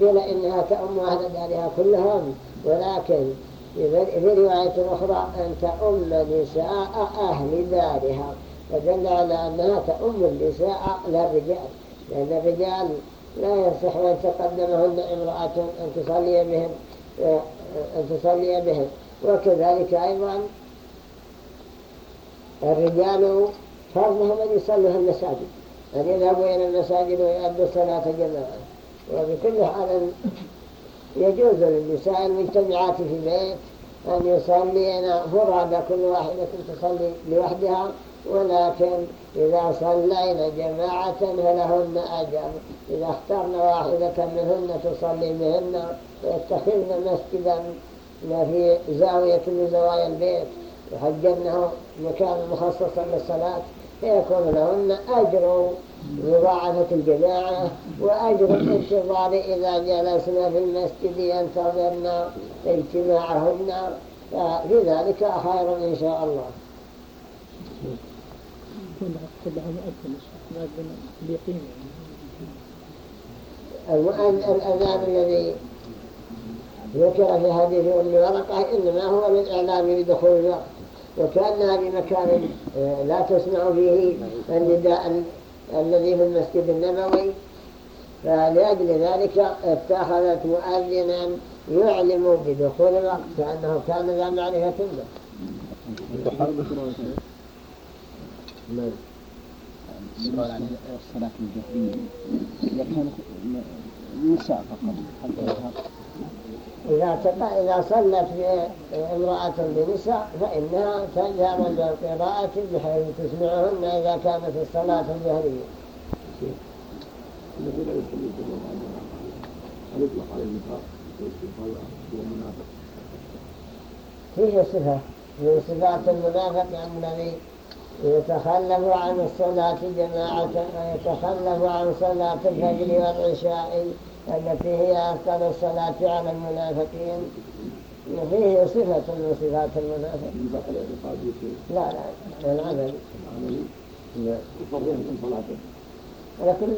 Speaker 2: قيل إنها تأم أهل دارها كلهم ولكن في رواية أخرى أن تأم نساء أهل دارها. فدل على أنها تأم النساء لا الرجال لأن الرجال لا يصح أن تقدمهن امرأة أن تصلي بهم أن تصلي بهم. وكذلك أيضا الرجال فرضهم أن يصلوا المساجد. أن يذهبوا إلى المساجد ويؤدوا صلاة جماعة وبكل حال يجوز للنساء المجتمعات في البيت أن يصلين فرادى كل واحدة تصلي لوحدها ولكن إذا صلينا جماعة فلهن أجر. إذا اخترنا واحدة منهن تصلي بهن. ويتخذن مسجدا في زاوية من زوايا البيت. وحجبناه مكان مخصصا للصلاة. فيكون لهن أجر مضاعفة الجماعة وأجر الانتظار إذا جلسنا في المسجد ينتظرنا اجتماعهن. ففي ذلك خير إن شاء الله. الأذان الذي ذكر في حديث أم ورقة إنما هو للإعلام بدخول الوقت. وكأنها بمكان آه، لا تسمع فيه النداء الذي في المسجد النبوي. فلأجل ذلك اتخذت مؤذنا يعلم بدخول الوقت كأنه كان ذا معرفة به
Speaker 5: السؤال عن الصلاة الجهرية إذا كانت نساء فقط حتى
Speaker 2: إذا إذا صلت امرأة بنساء فإنها تجهر بالقراءة بحيث تسمعهن إذا كانت الصلاة الجهرية فيه صفة. من صفات المنافق الذي يتخلف عن الصلاة جماعة ويتخلف عن صلاة الفجر والعشاء. التي هي أفضل الصلاة على المنافقين فيه صفة من صفات المنافق لا لا العمل ولكن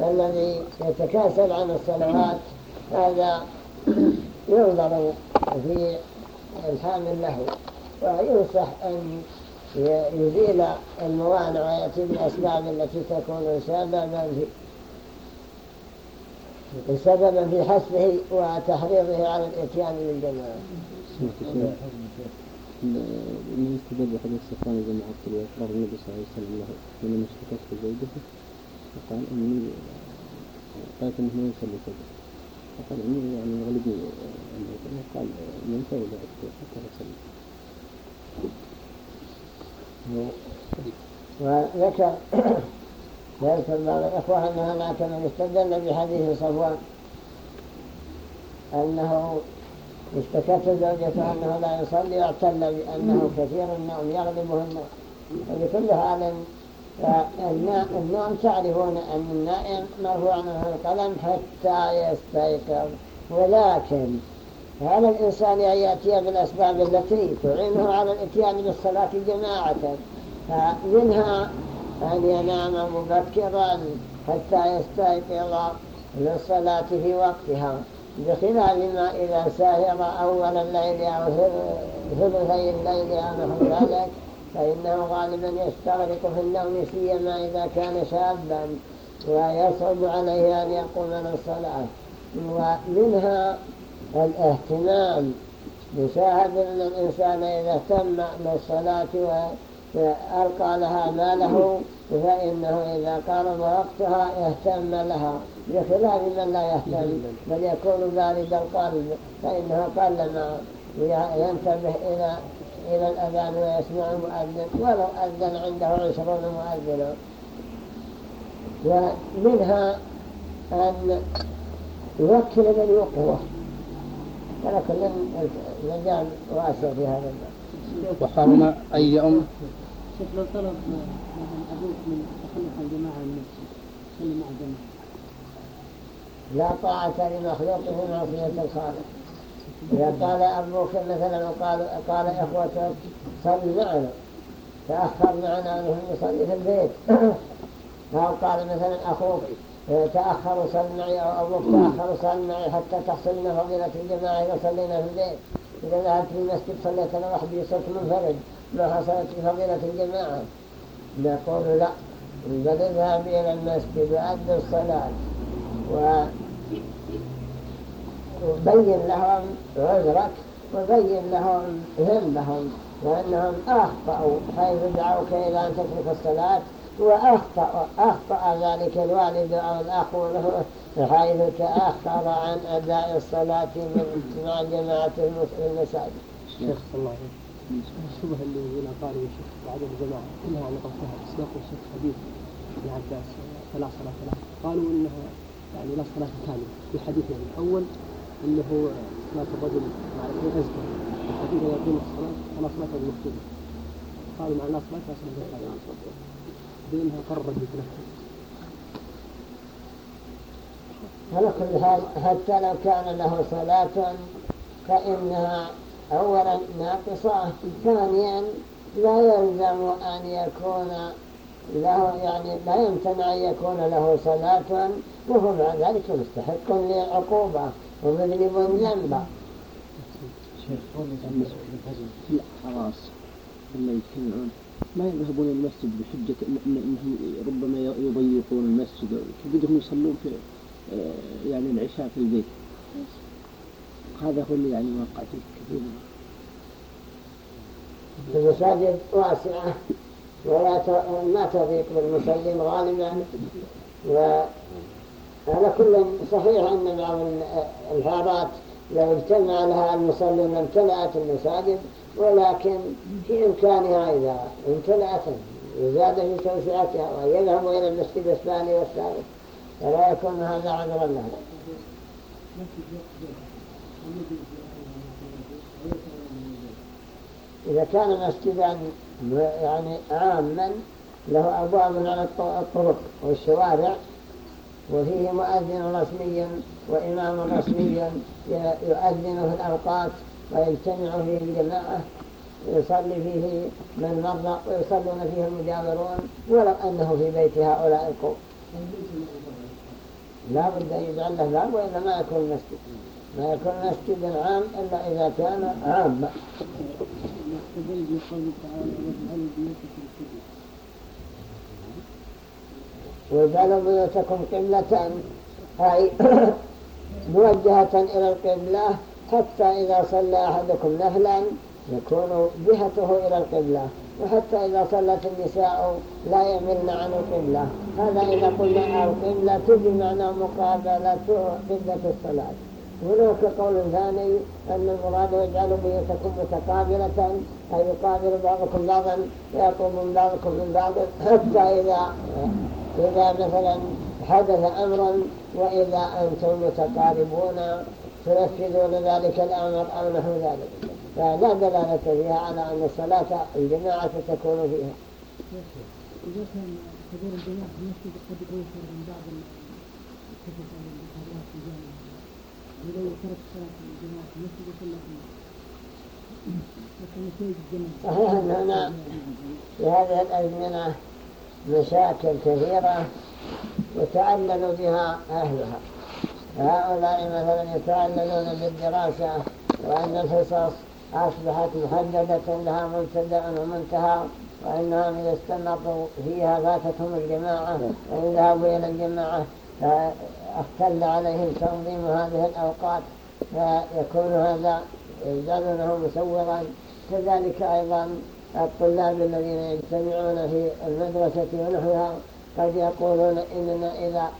Speaker 2: الذي يتكاسل عن الصلوات هذا ينظر في الحامل له وينصح أن يزيل الموانع ويأتي بالأسباب التي تكون سببا في سببا في حسبه وتحريضه على الاتيان بالجماعة.
Speaker 6: من استدل بحديث صفوان بن معطل واقرار النبي صلى الله عليه وسلم له حينما اشتكت زوجته فقال اني قالت انه ما يصلي كذا فقال اني يعني غلبي قال من فوز حتى تصلي
Speaker 2: وذكر ويذكر بعض الإخوة أن هناك من استدل بحديث صفوان أنه اشتكت زوجته أنه لا يصلي واعتل بأنه كثير النوم يغلبه النوم وبكل حال النوم تعرفون أن النائم مرفوع عنه القلم حتى يستيقظ. ولكن هذا الإنسان أن يأتي بالأسباب التي تعينه على الإتيان بالصلاة جماعة. فمنها أن ينام مبكرا حتى يستيقظ للصلاة في وقتها بخلاف ما إذا ساهر أول الليل أو ثلثي الليل أو نحو ذلك فإنه غالبا يستغرق في النوم سيما إذا كان شابا ويصعب عليه أن يقوم للصلاة. ومنها الاهتمام. بشاهد أن الإنسان إذا اهتم للصلاة وألقى لها ماله فإنه إذا قارب وقتها يهتم لها بخلاف من لا يهتم بل يكون بارد القلب فإنه قلما ينتبه إلى إلى الأذان ويسمع المؤذن ولو أذن عنده عشرون مؤذن ومنها أن يوكل من يوقظه. ولكن المجال واسع في هذا.
Speaker 1: الباب وحرم أي أم
Speaker 4: لو طلب مثلا أبوك من تخلف الجماعة من صلي مع الجماعة
Speaker 2: لا طاعة لمخلوق في معصية الخالق. إذا قال أبوك مثلا وقال قال إخوتك صل معنا. تأخر معنا أنهم يصلي في البيت. أو قال مثلا أخوك تأخر صل معي أو أبوك تأخر صل معي حتى تحصل لنا فضيلة الجماعة إذا صلينا في البيت. إذا ذهبت في المسجد صليت أنا وحدي صرت منفرد. ما حصلت فضيلة الجماعة. نقول لا بل اذهب إلى المسجد وأد الصلاة. وبين لهم عذرك وبين لهم ذنبهم وأنهم أخطأوا. حيث دعوك إلى أن تترك الصلاة وأخطأ أخطأ ذلك الوالد أو الأخ له حيث تأخر عن أداء الصلاة مع جماعة المساجد.
Speaker 3: شيخ الله الشبهة اللي هنا قال الشيخ بعد الجماعة كلها نقلتها سياق الشيخ حديث ابن عباس فلا صلاة له قالوا إنها يعني لا صلاة كاملة في حديثين الأول اللي هو صلاة الرجل مع الاثنين أزكى الحديث إذا يقيم الصلاة فلا صلاة المكتوبة قالوا مع لا صلاة لا صلاة بينها قرب بنفسه
Speaker 2: على كل حال حتى لو كان له صلاة فإنها أولا ناقصة ثانيا لا يلزم أن يكون له يعني لا يمتنع أن يكون له صلاة وهو مع ذلك مستحق لعقوبة ومذنب ذنبا
Speaker 6: خلاص. ما يذهبون المسجد بحجة أنهم ربما يضيقون المسجد بدهم يصلون في آه، يعني العشاء في البيت. هذا هو اللي يعني وقع فيه.
Speaker 2: المساجد واسعة ولا ما تضيق بالمسلم غالبا. وعلى كل صحيح أن بعض الحارات لو اجتمع لها المصلين امتلأت المساجد ولكن في إمكانها إذا امتلأت يزاد في توسعتها ويذهب إلى المسجد الثاني والثالث فلا يكون هذا عذرا له إذا كان مسجدا يعني عاما له أبواب على الطرق والشوارع وفيه مؤذن رسمي وإمام رسمي يؤذن في الأوقات ويجتمع فيه الجماعة يصلي فيه من مر ويصلون فيه المجاورون ولو أنه في بيت هؤلاء القوم. لا بد أن يجعل له باب وإلا ما يكون مسجد. ما يكون مسجد عام إلا إذا كان عاما. واجعلوا بيوتكم قبلة أي موجهة إلى القبلة حتى إذا صلى أحدكم نهلا يكون جهته إلى القبلة وحتى إذا صلت النساء لا يملن عن القبلة. هذا إذا قلنا القبلة بمعنى مقابلة قبلة الصلاة. هناك قول ثاني أن المراد يجعل بيوتكم متقابلة أي يقابل بعضكم بعضا ويطلب بعضكم من بعض حتى إذا إذا مثلا حدث أمرا وإذا أنتم متقاربون تنفذون ذلك الأمر أو نحو ذلك. فلا دلالة فيها على أن الصلاة الجماعة تكون فيها.
Speaker 4: إذا كان حضور الجماعة في المسجد قد يوفر من بعض أو الحاجات في الجامعة
Speaker 2: صحيح أن هنا في هذه الأزمنة مشاكل كثيرة يتعلل بها أهلها. هؤلاء مثلا يتعللون بالدراسة وأن الحصص أصبحت محددة لها مبتدا ومنتهى وأنهم إذا استنطوا فيها فاتتهم الجماعة. وإن ذهبوا إلى الجماعة فاختل عليهم تنظيم هذه الأوقات فيكون هذا يجعلونه مسورا. كذلك أيضا الطلاب الذين يجتمعون في المدرسة ونحوها قد يقولون إننا إذا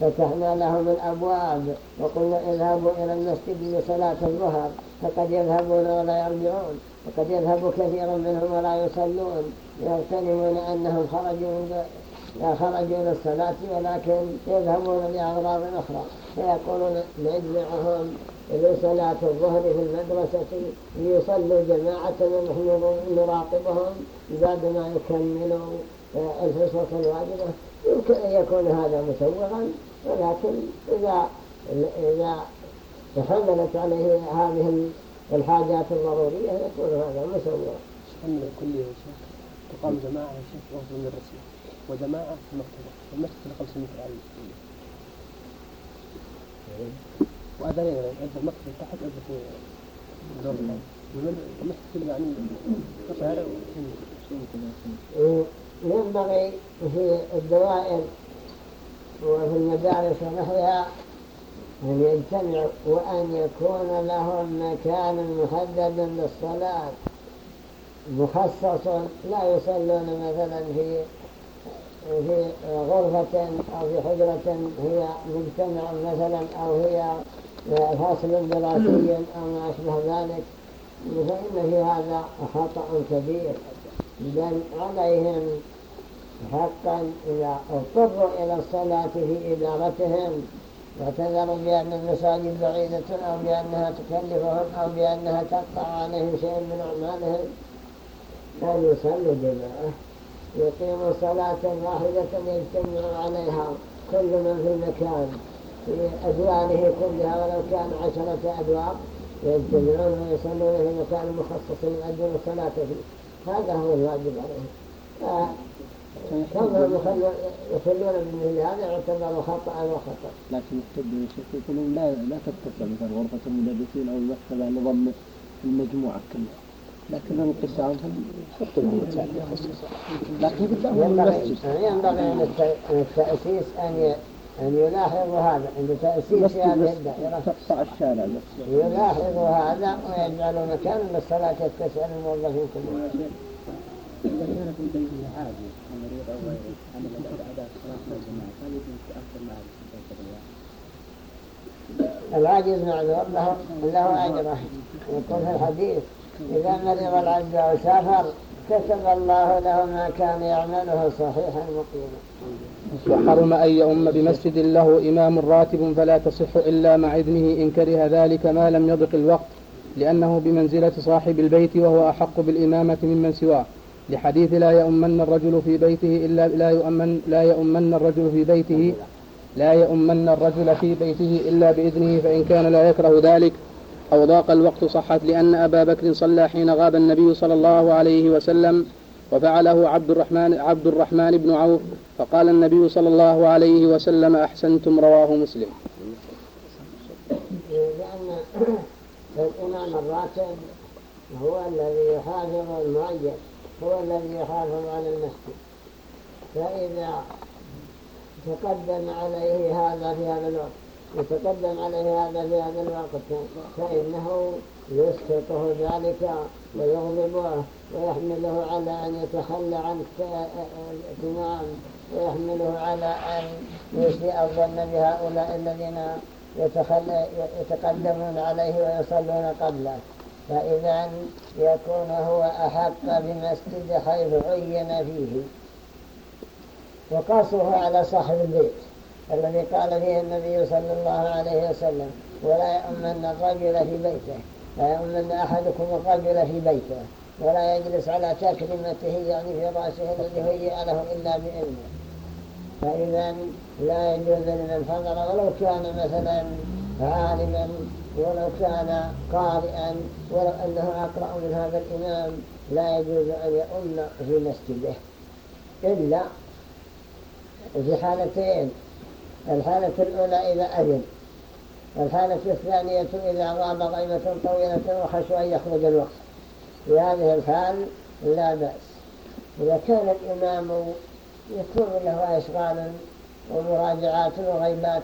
Speaker 2: فتحنا لهم الأبواب وقلنا اذهبوا إلى المسجد لصلاة الظهر فقد يذهبون ولا يرجعون وقد يذهب كثير منهم ولا يصلون يغتنمون أنهم خرجوا لا خرجوا للصلاة ولكن يذهبون لأغراض أخرى. فيقولون نجمعهم لصلاة الظهر في المدرسة ليصلوا جماعة ونحن نراقبهم بعدما يكملوا الحصص الواجبة. يمكن أن يكون هذا مسوغا ولكن إذا إذا تحملت عليه هذه الحاجات الضرورية يكون هذا مسوغا.
Speaker 3: أن كل شيخ. تقام جماعة يا شيخ من الرسمي وجماعة في المكتبة. المسجد 500 على وأذانين عند المكتب تحت عند في الدور المسجد يعني شارع
Speaker 2: ينبغي في الدوائر وفي المدارس ونحوها أن يجتمعوا وأن يكون لهم مكان محدد للصلاة. مخصص لا يصلون مثلا في في غرفة أو في حجرة هي مجتمع مثلا أو هي فاصل دراسي أو ما أشبه ذلك. فإن في هذا خطأ كبير. بل عليهم حقا إذا اضطروا إلى الصلاة في إدارتهم. واعتذروا بأن المساجد بعيدة أو بأنها تكلفهم أو بأنها تقطع عليهم شيء من أعمالهم. أن يصلوا جماعة يقيموا صلاة واحدة يجتمعوا عليها كل من في المكان في أدوانه كلها ولو كان عشرة أدوار يجتمعون ويصلون في مكان مخصص يؤدون الصلاة فيه. هذا هو الواجب عليهم. كونهم يصلون بمثل هذا يعتبر خطأ وخطأ
Speaker 5: لكن يقتدوا يقولون لا لا تتسع مثلا غرفة المدرسين أو المكتبة نظام المجموعة كلها. لكن القسام
Speaker 2: لكن ينبغي التأسيس أن أن يلاحظ هذا عند تأسيس هذه الدائرة
Speaker 5: تقطع الشارع
Speaker 2: يلاحظ هذا ويجعل مكان للصلاة يتسع الموظفين كلهم
Speaker 7: إذا كان في البيت عادي المريض أو غيره عمل أداء الصلاة والجماعة هل يمكن تأثر مع
Speaker 2: العاجز معذور له له أجره يقول في الحديث إذا مرض العبد أو سافر كتب الله له ما كان يعمله صحيحا مقيما.
Speaker 1: وحرم أن يؤم بمسجد له إمام راتب فلا تصح إلا مع إذنه إن كره ذلك ما لم يضق الوقت لأنه بمنزلة صاحب البيت وهو أحق بالإمامة ممن سواه. لحديث لا يؤمن الرجل في بيته إلا لا يؤمن لا يؤمن الرجل في بيته لا يؤمن الرجل في بيته إلا بإذنه فإن كان لا يكره ذلك أو ضاق الوقت صحت لأن أبا بكر صلى حين غاب النبي صلى الله عليه وسلم وفعله عبد الرحمن عبد الرحمن بن عوف فقال النبي صلى الله عليه وسلم أحسنتم رواه مسلم.
Speaker 2: لأن الإمام الراتب هو الذي يحافظ المعين هو الذي يحافظ على المسجد. فإذا تقدم عليه هذا في هذا الوقت يتقدم عليه هذا في هذا الوقت فإنه يسقطه ذلك ويغضبه ويحمله على أن يتخلى عن الاتمام ويحمله على أن يسيء الظن بهؤلاء الذين يتقدمون عليه ويصلون قبله. فإذا يكون هو أحق بمسجد حيث عين فيه. وقاصه على صاحب البيت. الذي قال فيه النبي صلى الله عليه وسلم ولا يؤمن الرجل في بيته لا يؤمن أحدكم الرجل في بيته ولا يجلس على تكريمته يعني في رأسه الذي هيئ له إلا بإذنه. فإذا لا يجوز لمن فضل ولو كان مثلا عالما ولو كان قارئا ولو أنه أقرأ من هذا الإمام لا يجوز أن يؤم في مسجده إلا في حالتين. الحالة الأولى إذا أذن. الحالة الثانية إذا غاب غيبة طويلة وخشوا أن يخرج الوقت. في هذه الحال لا بأس. إذا كان الإمام يكون له أشغال ومراجعات وغيبات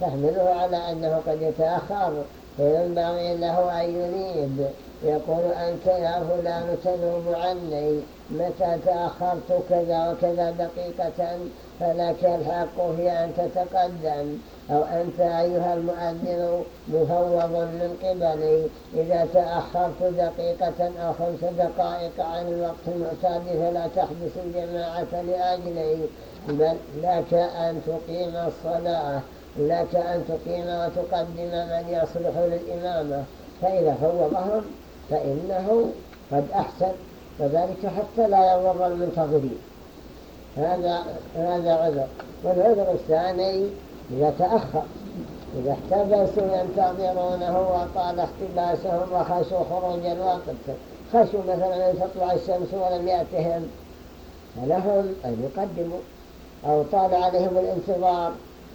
Speaker 2: تحمله على أنه قد يتأخر فينبغي له أن يريد يقول أنت يا فلان تنوم عني. متى تأخرت كذا وكذا دقيقة؟ فلك الحق في أن تتقدم. أو أنت أيها المؤذن مفوض من قبلي. إذا تأخرت دقيقة أو خمس دقائق عن الوقت المعتاد فلا تحبس الجماعة لأجلي. بل لك أن تقيم الصلاة. لك أن تقيم وتقدم من يصلح للإمامة. فإذا فوضهم فإنه قد أحسن. وذلك حتى لا يضر المنتظرين. هذا هذا عذر. والعذر الثاني إذا تأخر إذا احتبسوا ينتظرونه وطال احتباسهم وخشوا خروج الوقت. خشوا مثلا أن تطلع الشمس ولم يأتهم. فلهم أن يقدموا. أو طال عليهم الانتظار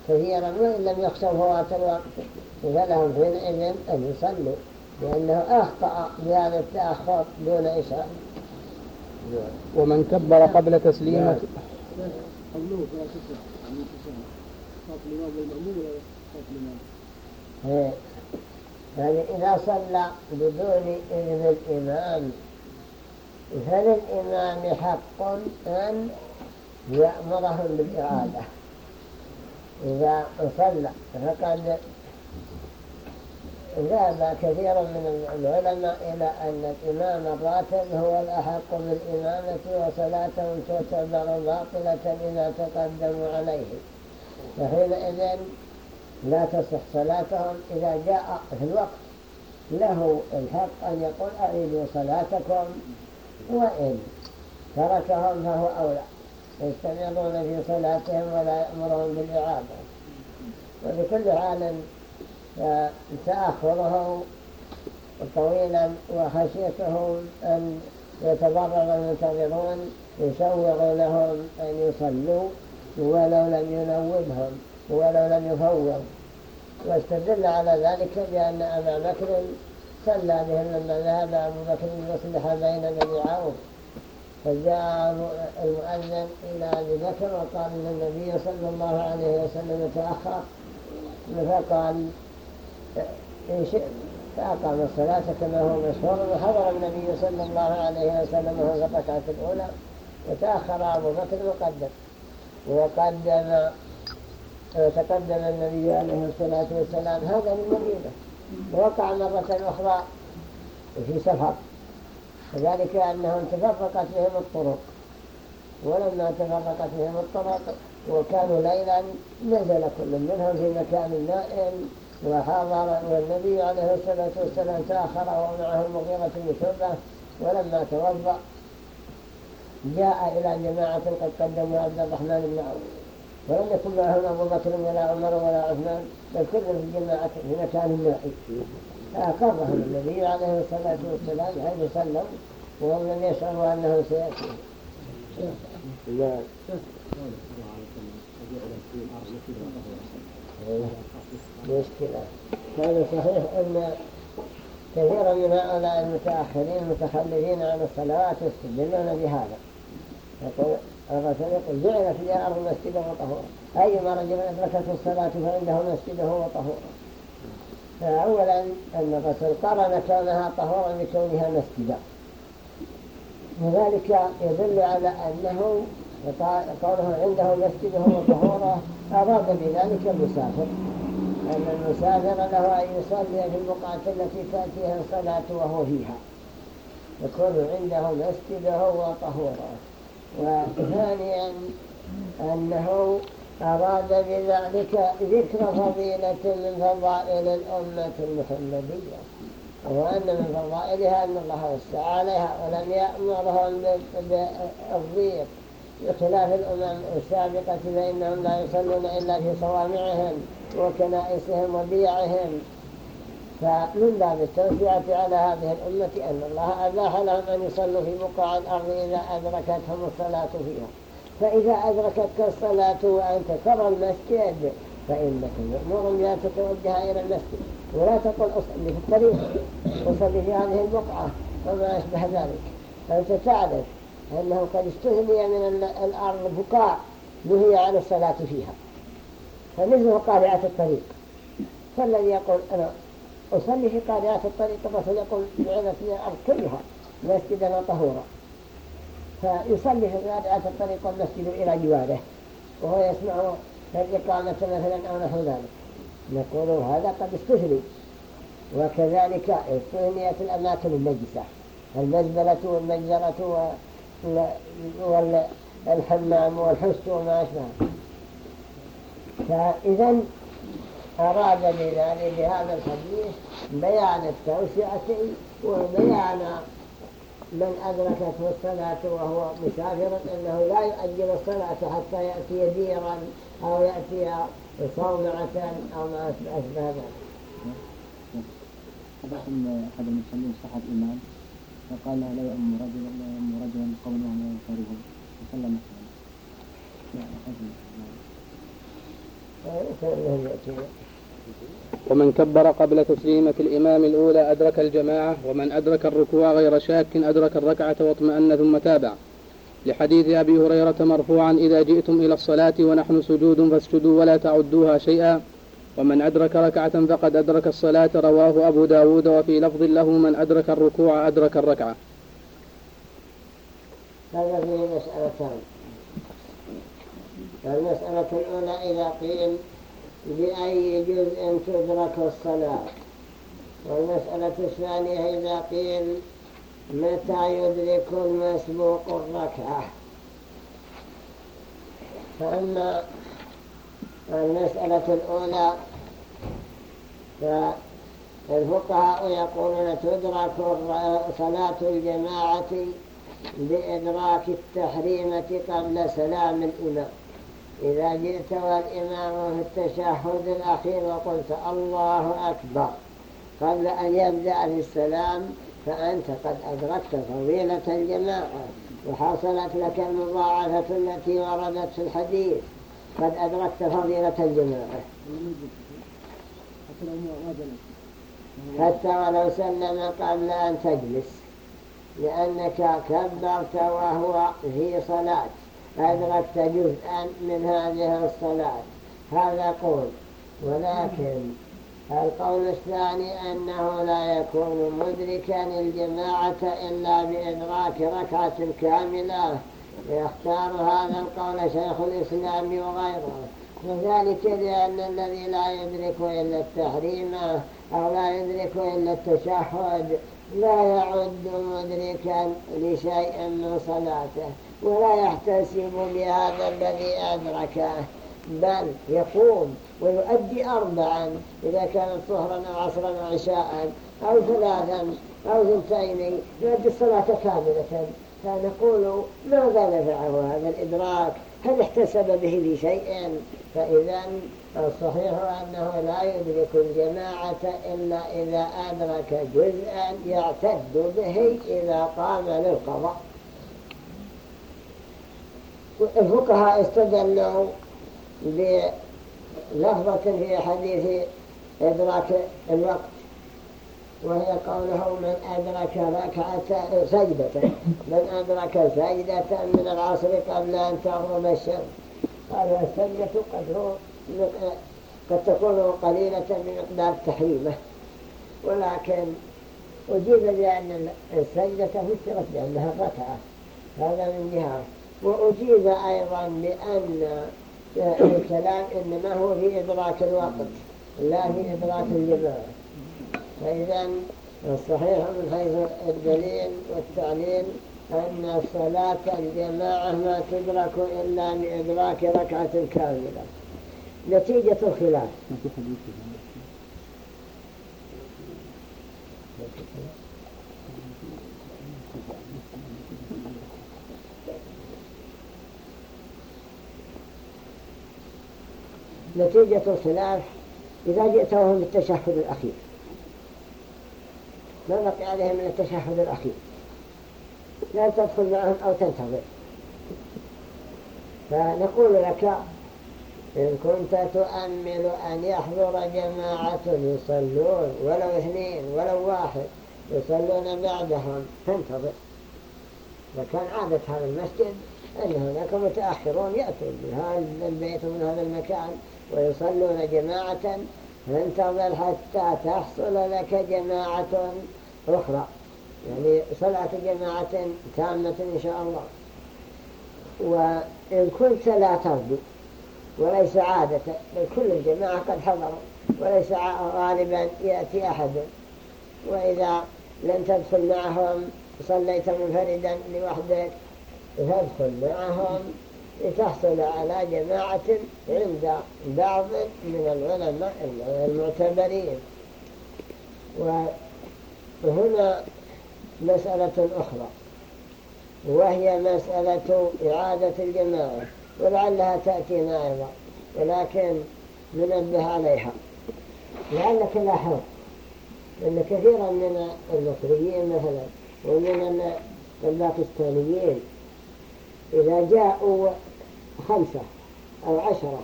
Speaker 2: كثيرا وإن لم يخشوا فوات الوقت. فلهم حينئذ أن يصلوا. لأنه أخطأ بهذا التأخر دون إشراء
Speaker 1: ومن كبر قبل تسليمة
Speaker 2: يعني إذا صلى بدون إذن الإمام فللإمام حق أن يأمرهم بالإعادة؟ إذا صلى فقد ذهب كثير من العلماء إلى أن الإمام الراتب هو الأحق بالإمامة وصلاتهم تعتبر باطلة إذا تقدموا عليه. فحينئذ لا تصح صلاتهم. إذا جاء في الوقت له الحق أن يقول أعيدوا صلاتكم وإن تركهم فهو أولى. يستمرون في صلاتهم ولا يأمرهم بالإعادة. وبكل حال تأخره طويلا وخشيتهم أن يتضرر المنتظرون يسوغ لهم أن يصلوا ولو لم ينوبهم ولو لم يفوض. واستدل على ذلك بأن أبا بكر صلى بهم لما ذهب أبو بكر يصلح بين بني عوف فجاء المؤذن إلى أبي بكر وقال إن النبي صلى الله عليه وسلم تأخر فقال إن شئت فأقام الصلاة كما هو مشهور وحضر النبي صلى الله عليه وسلم في الركعة الأولى وتأخر أبو بكر وقدم. وقدم تقدم النبي عليه الصلاة والسلام هذا من المدينة ووقع مرة أخرى في سفر. وذلك أنهم تفرقت بهم الطرق. ولما تفرقت بهم الطرق وكانوا ليلا نزل كل منهم في مكان نائم. وحضر والنبي عليه الصلاة والسلام تأخر ومعه المغيرة بن شعبة ولما توضأ جاء إلى جماعة قد قدموا عبد الرحمن بن عوف. ولم يكن معهم أبو بكر ولا عمر ولا عثمان بل كل في جماعة في مكان نائم فأقرهم النبي عليه الصلاة والسلام حيث سلم وهم لم يشعروا أنه سيأتي. نعم. مشكلة. هذا صحيح أن كثيرا من هؤلاء المتأخرين المتخلفين عن الصلوات يستدلون بهذا. يقول الرسول يقول جعلت لي الأرض مسجدا وطهورا. أيما رجل أدركته الصلاة فعنده مسجده وطهورا. فأولا أن الرسول قرن كونها طهورا بكونها مسجدا. وذلك يدل على أنه قوله عنده مسجده وطهورا أراد بذلك المسافر. أن المسافر له أن يصلي في البقعة التي تأتيها الصلاة وهو فيها. يكون عنده مسجده وطهورا وثانيا أنه أراد بذلك ذكر فضيلة من فضائل الأمة المحمدية. وأن من فضائلها أن الله وسع عليها ولم يأمرهم بالضيق بخلاف الأمم السابقة فإنهم لا يصلون إلا في صوامعهم. وكنائسهم وبيعهم. فمن باب التوسعة على هذه الأمة أن الله أباح لهم أن يصلوا في بقاع الأرض إذا أدركتهم الصلاة فيها. فإذا أدركتك الصلاة وأنت ترى المسجد فإنك مأمور لا تتوجه إلى المسجد. ولا تقول أصلي في الطريق أصلي في هذه البقعة. وما أشبه ذلك. فأنت تعرف أنه قد استثني من الأرض بقاع نهي عن الصلاة فيها. فمثله قارعة الطريق. فالذي يقول أنا أصلي في قارعة الطريق الرسول يقول لي الأرض كلها مسجدا وطهورا. فيصلي في قارعة الطريق والمسجد إلى جواره وهو يسمع الإقامة مثلا أو نحو ذلك. نقول هذا قد استثني وكذلك استثنيت الأماكن النجسة المزبلة والمجزرة والحمام والحس وما أشبه. فإذا أراد بذلك بهذا الحديث بيان التوسعة وبيان من أدركته الصلاة وهو مسافر أنه لا يؤجل الصلاة حتى يأتي ديرا أو يأتي صومعة أو ما أشبه ذلك.
Speaker 5: بعض أحد المسلمين صحب إمام فقال لا يؤم رجلا لا يؤم رجلا قوله لا ينصره وسلم
Speaker 1: ومن كبر قبل تسليمة الإمام الأولى أدرك الجماعة ومن أدرك الركوع غير شاك أدرك الركعة واطمأن ثم تابع لحديث أبي هريرة مرفوعا إذا جئتم إلى الصلاة ونحن سجود فاسجدوا ولا تعدوها شيئا. ومن أدرك ركعة فقد أدرك الصلاة رواه أبو داود وفي لفظ له من أدرك الركوع أدرك الركعة.
Speaker 2: هذا فيه مسألتان. المسألة الأولى إذا قيل بأي جزء تدرك الصلاة. والمسألة الثانية إذا قيل متى يدرك المسبوق الركعة. فأما المسألة الأولى فالفقهاء يقولون تدرك صلاة الجماعة بإدراك التحريمة قبل سلام الإمام. إذا جئت والإمام في التشهد الأخير وقلت الله أكبر قبل أن يبدأ في السلام فأنت قد أدركت فضيلة الجماعة وحصلت لك المضاعفة التي وردت في الحديث. قد أدركت فضيلة الجماعة. حتى ولو سلم قبل أن تجلس لأنك كبرت وهو في صلاة. أدركت جزءا من هذه الصلاة. هذا قول. ولكن القول الثاني أنه لا يكون مدركا الجماعة إلا بإدراك ركعة كاملة. يختار هذا القول شيخ الإسلام وغيره. وذلك لأن الذي لا يدرك إلا التحريم أو لا يدرك إلا التشهد لا يعد مدركا لشيء من صلاته. ولا يحتسب بهذا الذي أدركه بل يقوم ويؤدي أربعا إذا كانت ظهرا أو عصرا أو عشاء أو ثلاثا أو ثنتين يؤدي الصلاة كاملة. فنقول ماذا نفعه هذا الإدراك؟ هل احتسب به في شيء فإذا الصحيح أنه لا يدرك الجماعة إلا إذا أدرك جزءا يعتد به إذا قام للقضاء. الفقهاء استدلوا بلفظة في حديث إدراك الوقت وهي قوله من أدرك ركعة سجدة من أدرك سجدة من العصر قبل أن تغرب الشمس قال السجدة قد, قد تكون قليلة بمقدار تحريمه ولكن أجيب بأن السجدة فسرت بأنها الركعة هذا من جهة. وأجيب أيضا بأن الكلام إنما هو في إدراك الوقت لا في إدراك الجماعة فإذا الصحيح من حيث الدليل والتعليل أن صلاة الجماعة ما تدرك إلا بإدراك ركعة كاملة. نتيجة الخلاف. نتيجة الخلاف إذا جئتهم بالتشهد الأخير. ما بقي عليهم من التشهد الأخير. لا تدخل معهم أو تنتظر. فنقول لك إن كنت تؤمل أن يحضر جماعة يصلون ولو اثنين ولو واحد يصلون بعدهم تنتظر. وكان عادة هذا المسجد أن هناك متأخرون يأتون من هذا البيت ومن هذا المكان ويصلون جماعة فانتظر حتى تحصل لك جماعة أخرى. يعني صلاة جماعة تامة إن شاء الله. وإن كنت لا ترضي وليس عادة بل كل الجماعة قد حضروا وليس غالبا يأتي أحد. وإذا لم تدخل معهم صليت منفردا لوحدك فادخل معهم. لتحصل على جماعة عند بعض من العلماء المعتبرين. وهنا مسألة أخرى وهي مسألة إعادة الجماعة ولعلها تأتينا أيضا ولكن ننبه عليها. لعلك لاحظ أن كثيرا من المصريين مثلا ومن الباكستانيين إذا جاءوا خمسة أو عشرة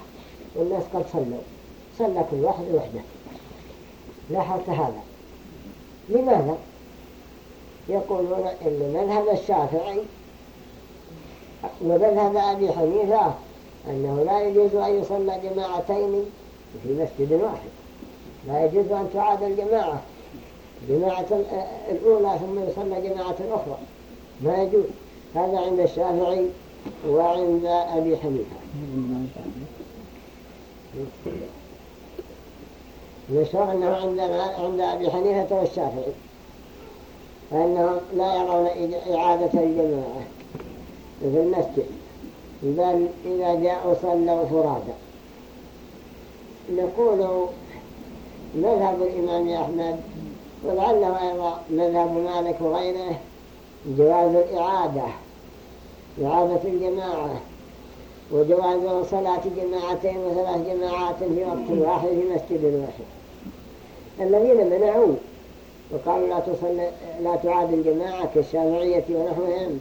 Speaker 2: والناس قد صلوا. صلى كل واحد وحده. لاحظت هذا. لماذا؟ يقولون إن مذهب الشافعي ومذهب أبي حنيفة أنه لا يجوز أن يصلى جماعتين في مسجد واحد. لا يجوز أن تعاد الجماعة. جماعة الأولى ثم يصلى جماعة أخرى. ما يجوز. هذا عند الشافعي وعند أبي حنيفة. يشعر أنه عندنا عند أبي حنيفة والشافعي. فإنهم لا يرون إعادة الجماعة في المسجد. بل إذا جاءوا صلوا فرادا نقول مذهب الإمام أحمد ولعله أيضا مذهب مالك وغيره جواز الإعادة. إعادة الجماعة وجواز صلاة جماعتين وثلاث جماعات في وقت واحد في مسجد واحد. الذين منعوا وقالوا لا تصلي لا تعاد الجماعة كالشافعية ونحوهم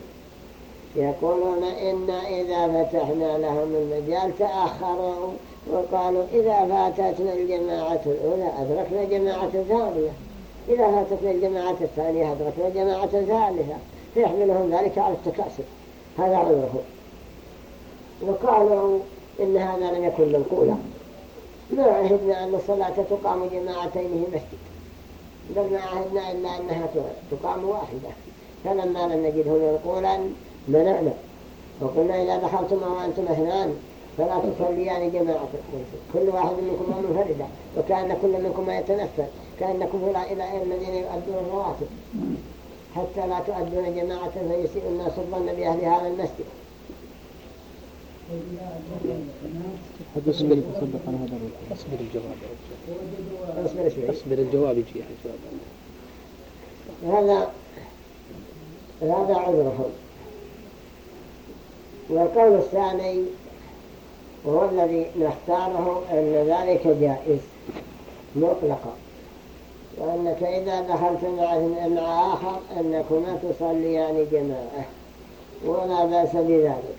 Speaker 2: يقولون إن إذا فتحنا لهم المجال تأخروا وقالوا إذا فاتتنا الجماعة الأولى أدركنا جماعة ثانية إذا فاتتنا الجماعة الثانية أدركنا جماعة ثالثة فيحملهم ذلك على التكاسل. هذا عذره وقالوا إن هذا لم يكن منقولا ما عهدنا أن الصلاة تقام جماعتين في مسجد بل ما عهدنا إلا أنها تقام واحدة. فلما لم نجده منقولا منعنا. وقلنا إذا دخلتم وأنتم اثنان فلا تصليان جماعة. كل واحد منكم منفردة وكأن كل منكم يتنفل كأنكم إلى الذين يؤدون الرواتب. حتى لا تؤدون جماعة فيسيء الناس الظن بأهل هذا المسجد.
Speaker 6: حد يصبر يتصدق على هذا الرجل
Speaker 1: اصبر الجواب
Speaker 2: اصبر شوي
Speaker 1: اصبر الجواب يجي الجواب
Speaker 2: هذا هذا عذرهم والقول الثاني وهو الذي نختاره أن ذلك جائز مطلقا. وأنك إذا دخلت مع آخر أنكما تصليان جماعة ولا بأس بذلك.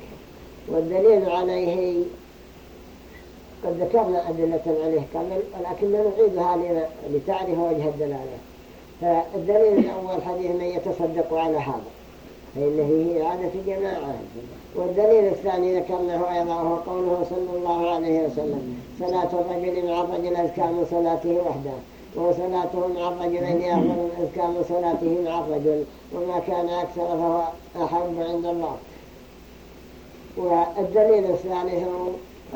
Speaker 2: والدليل عليه قد ذكرنا أدلة عليه قبل ولكن نعيدها لتعرف وجه الدلالة. فالدليل الأول حديث من يتصدق على هذا فإنه هي عادة جماعة. والدليل الثاني ذكرناه أيضا وهو قوله صلى الله عليه وسلم صلاة الرجل مع الرجل أزكى من صلاته وحده. وصلاته مع أفضل أزكى من صلاته مع الرجل وما كان أكثر فهو أحب عند الله. والدليل الثالث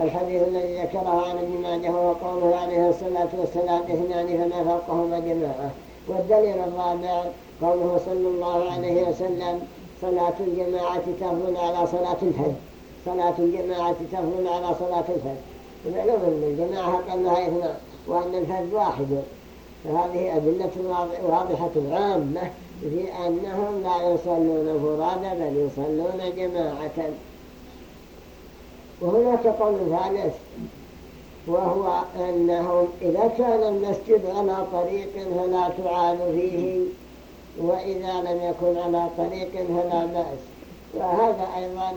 Speaker 2: الحديث الذي ذكره عن ابن ماجه وهو قوله عليه الصلاة والسلام اثنان فما فوقهما جماعة. والدليل الرابع قوله صلى الله عليه وسلم صلاة الجماعة تفضل على صلاة الفجر. صلاة الجماعة تفضل على صلاة الفجر. معلوم أن الجماعة أقلها اثنان وأن الفجر واحد. فهذه أدلة واضحة عامة في أنهم لا يصلون فرادى بل يصلون جماعة. وهناك قول ثالث وهو أنهم إذا كان المسجد على طريق فلا تعال فيه وإذا لم يكن على طريق فلا بأس. وهذا أيضا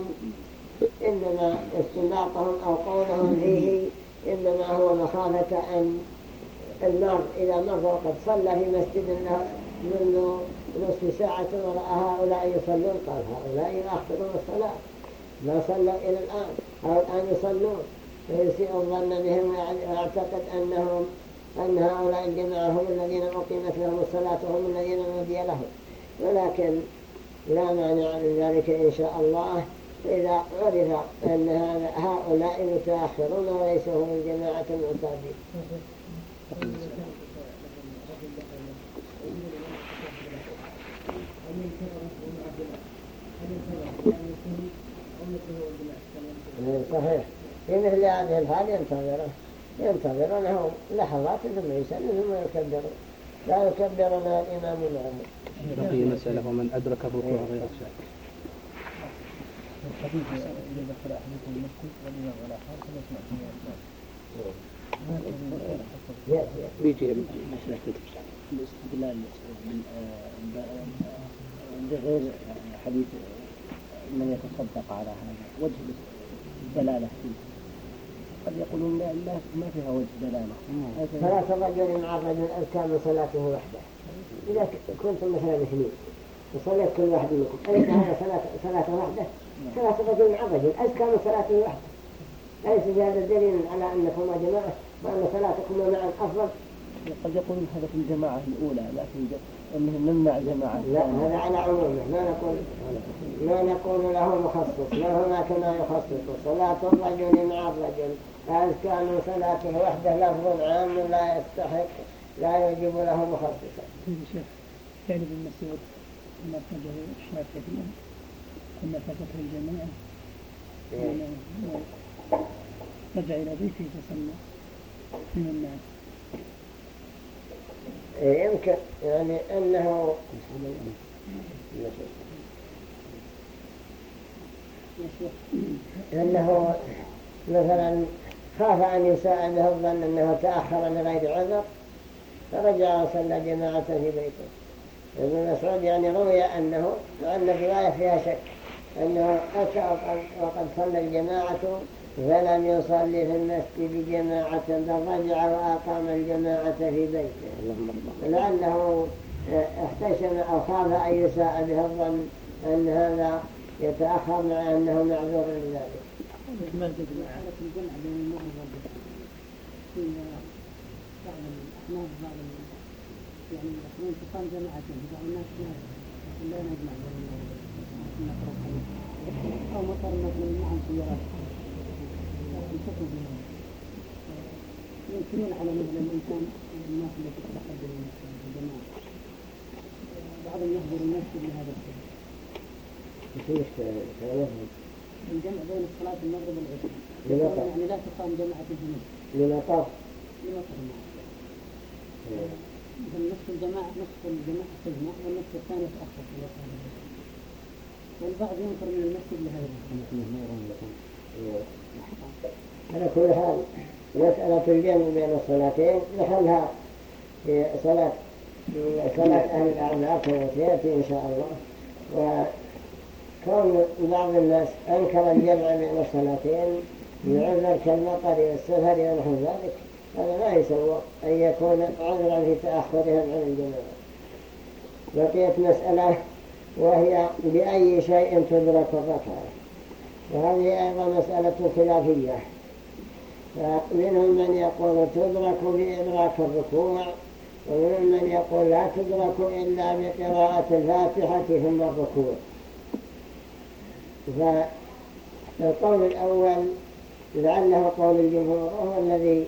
Speaker 2: إنما استنباطهم أو قولهم فيه إنما هو مخافة أن المرء إذا مر وقد صلى في مسجد منذ نصف ساعة ورأى هؤلاء يصلون. قال هؤلاء يأخذون الصلاة. ما صلوا إلى الآن. أو الآن يصلون. فيسيء الظن بهم ويعتقد أنهم أن هؤلاء الجماعة هم الذين أقيمت لهم الصلاة وهم الذين نودي لهم. ولكن لا مانع من ذلك إن شاء الله إذا عرف أن هؤلاء متأخرون وليسوا هم الجماعة المعتادين. صحيح. في مثل هذه الحال ينتظره ينتظرونه لحظات ثم يسلم ثم يكبرون لا يكبرون الإمام معه
Speaker 1: بقي مسألة ومن أدرك الركوع غير الشاك بيجي
Speaker 5: الاستدلال بغير حديث من يتصدق على هذا وجه الدلالة فيه قد يقولون لا لا ما فيها وجه دلالة
Speaker 2: صلاة الرجل مع الرجل أذكى صلاته وحده إذا كنتم مثلا اثنين وصليت كل واحد منكم أليس هذا صلاة صلاة وحده صلاة الرجل مع الرجل أذكى من صلاته وحده أليس هذا دليل على أنكما جماعة وأن صلاتكما معا أفضل
Speaker 5: قد يقولون هذا في الجماعة الأولى لكن أنه نمنع جماعة.
Speaker 2: لا هذا على عمومه. ما نقول ما نقول له مخصص. ما هناك ما يخصص صلاة الرجل مع الرجل. أذكى من صلاته وحده لفظ عام؟ لا يستحق. لا يجب له مخصصا
Speaker 4: يعني ابن مسعود لما اتجه الشافعية ثم فاتته الجماعة رجع إلى بيته فصلى من الناس.
Speaker 2: يمكن. يعني أنه أنه مثلا خاف أن يساء به الظن أنه تأخر لغير عذر فرجع وصلى جماعة في بيته. ابن مسعود يعني روي أنه وأن الرواية فيها شك أنه أتى وقد صلى الجماعة فلم يصلي في المسجد جماعة بل رجع وأقام الجماعة في بيته لعله احتشم أو خاف أن يساء به الظن أن هذا يتأخر مع أنه معذور لذلك
Speaker 4: يعني يقولون تقام جماعة بعض الناس لا نجمع بين المرء أو مطر مثلا معهم سيارات يشكوا بها ينكرون على مثل الإنسان الناس التي تتحدث الجماعة بعضهم يحضر المسجد لهذا السبب.
Speaker 2: في مشكلة
Speaker 4: الجمع بين الصلاة المغرب والعشاء يعني لا تقام جماعة الجنوب
Speaker 2: لمطر
Speaker 4: لمطر مثلا نصف الجماعة نصف الجماعة تجمع والنصف الثاني تأخر في الوقت والبعض ينكر من المسجد لهذا
Speaker 2: على كل حال مسألة الجمع بين الصلاتين نحلها في صلاة صلاة أهل الأعمال كما سيأتي إن شاء الله. كون بعض الناس أنكر الجمع بين الصلاتين يعذر كالمطر والسفر ونحو ذلك هذا لا يسوى أن يكون عذرا في تأخرهم عن الجماعة. بقيت مسألة وهي بأي شيء تدرك الركعة؟ وهذه أيضا مسألة خلافية. فمنهم من يقول تدرك بإدراك الركوع ومنهم من يقول لا تدرك إلا بقراءة الفاتحة ثم الركوع. فالقول الأول لعله قول الجمهور هو الذي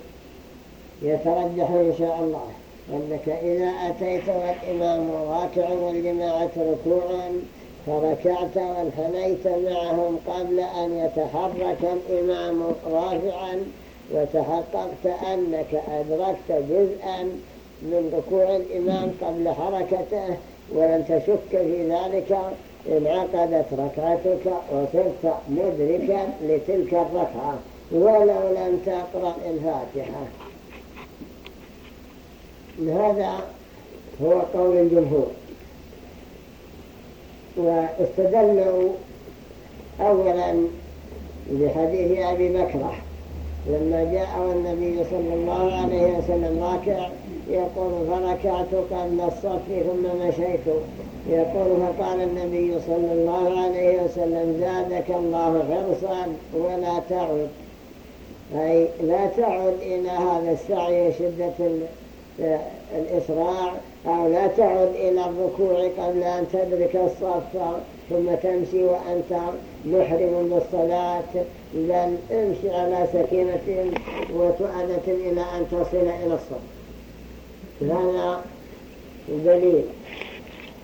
Speaker 2: يترجح إن شاء الله أنك إذا أتيت والإمام راكع والجماعة ركوعا فركعت وانحنيت معهم قبل أن يتحرك الإمام رافعا وتحققت أنك أدركت جزءا من ركوع الإمام قبل حركته ولم تشك في ذلك انعقدت ركعتك وصرت مدركا لتلك الركعة ولو لم تقرأ الفاتحة. هذا هو قول الجمهور. واستدلوا أولا بحديث أبي بكرة لما جاء النبي صلى الله عليه وسلم راكع يقول فركعت قبل الصف ثم مشيت. يقول فقال النبي صلى الله عليه وسلم زادك الله حرصا ولا تعد. أي لا تعد إلى هذا السعي شدة الإسراع أو لا تعد إلى الركوع قبل أن تدرك الصف ثم تمشي وأنت محرم بالصلاة بل امشي على سكينة وتؤدة إلى أن تصل إلى الصف. هذا دليل.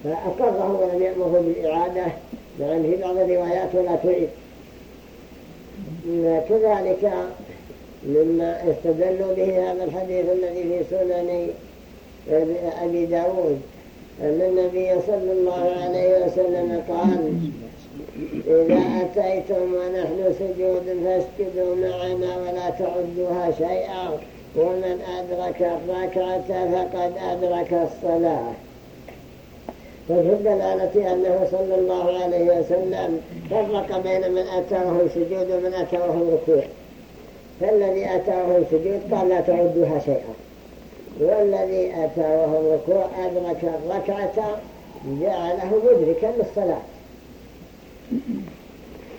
Speaker 2: فأقره ولم يأمره بالإعادة لأن في بعض الروايات ولا تعيد. كذلك مما استدلوا به هذا الحديث الذي في سنن أبي داود. أن النبي صلى الله عليه وسلم قال إذا أتيتم ونحن سجود فاسجدوا معنا ولا تعدوها شيئا ومن أدرك الركعة فقد أدرك الصلاة. ففي الدلالة أنه صلى الله عليه وسلم فرق بين من أتاه سجود ومن أتاه ركوع فالذي أتاه السجود قال لا تعدوها شيئا. والذي أتاه الركوع أدرك الركعة جعله مدركا للصلاة.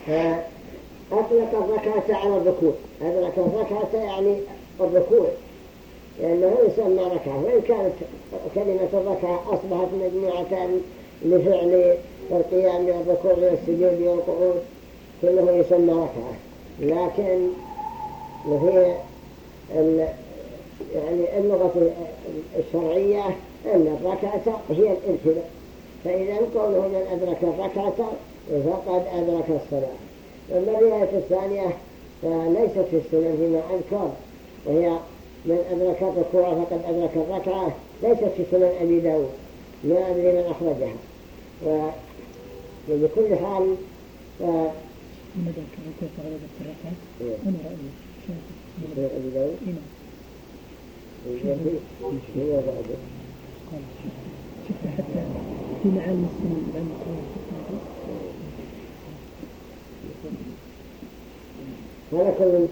Speaker 2: فأطلق الركعة على الركوع. أدرك الركعة يعني الركوع. لأنه يسمى ركعة. وإن كانت كلمة الركعة أصبحت مجموعة لفعل القيام والركوع والسجود والقعود كله يسمى ركعة. لكن وهي يعني اللغة الشرعية أن الركعة هي الابتداء. فإذا قوله من أدرك الركعة فقد أدرك الصلاة. أما الرواية الثانية فليست في السنن فيما أذكر وهي من أدرك الركوع فقد أدرك الركعة ليست في سنن أبي داود. لا أدري من أخرجها. وبكل حال ف... من أدرك الركوع فقد أدرك الركعة من أبي داود هو بعده حتى في معاني السنين هذا كل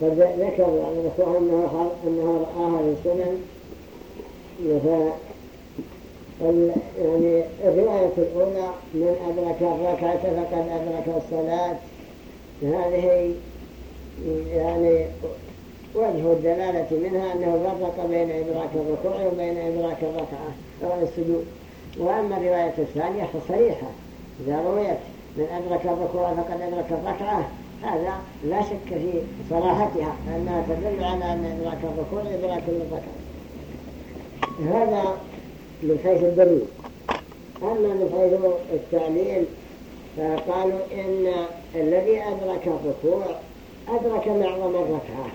Speaker 2: قد ذكر عن الأخوة أنه, أنه رآها في السنن يعني الرواية الأولى من أدرك الركعة فقد أدرك الصلاة هذه يعني وجه الدلالة منها أنه فرق بين إدراك الركوع وبين إدراك الركعة أو السجود. وأما الرواية الثانية فصريحة إذا رويت من أدرك الركوع فقد أدرك الركعة هذا لا شك في صراحتها أنها تدل على أن إدراك الركوع إدراك للركعة. هذا من حيث الدليل. أما من حيث التعليل فقالوا إن الذي أدرك الركوع أدرك معظم الركعة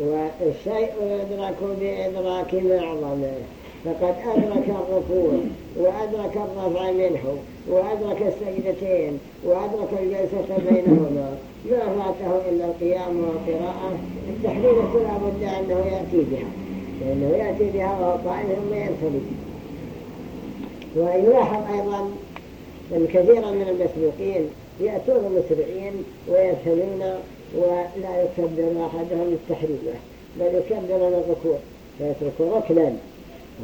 Speaker 2: والشيء يدرك بإدراك معظمه فقد أدرك الركوع وأدرك الرفع منه وأدرك السجدتين وأدرك الجلسة بينهما. ما فاته إلا القيام والقراءة. التحليلة لا بد أنه يأتي بها. لأنه يأتي بها وهو قائم ثم ينفلي ويلاحظ أيضا أن كثيرا من المسبوقين يأتون مسرعين ويفهمون ولا يكبر أحدهم التحريمة بل يكبر الركوع. فيترك ركنا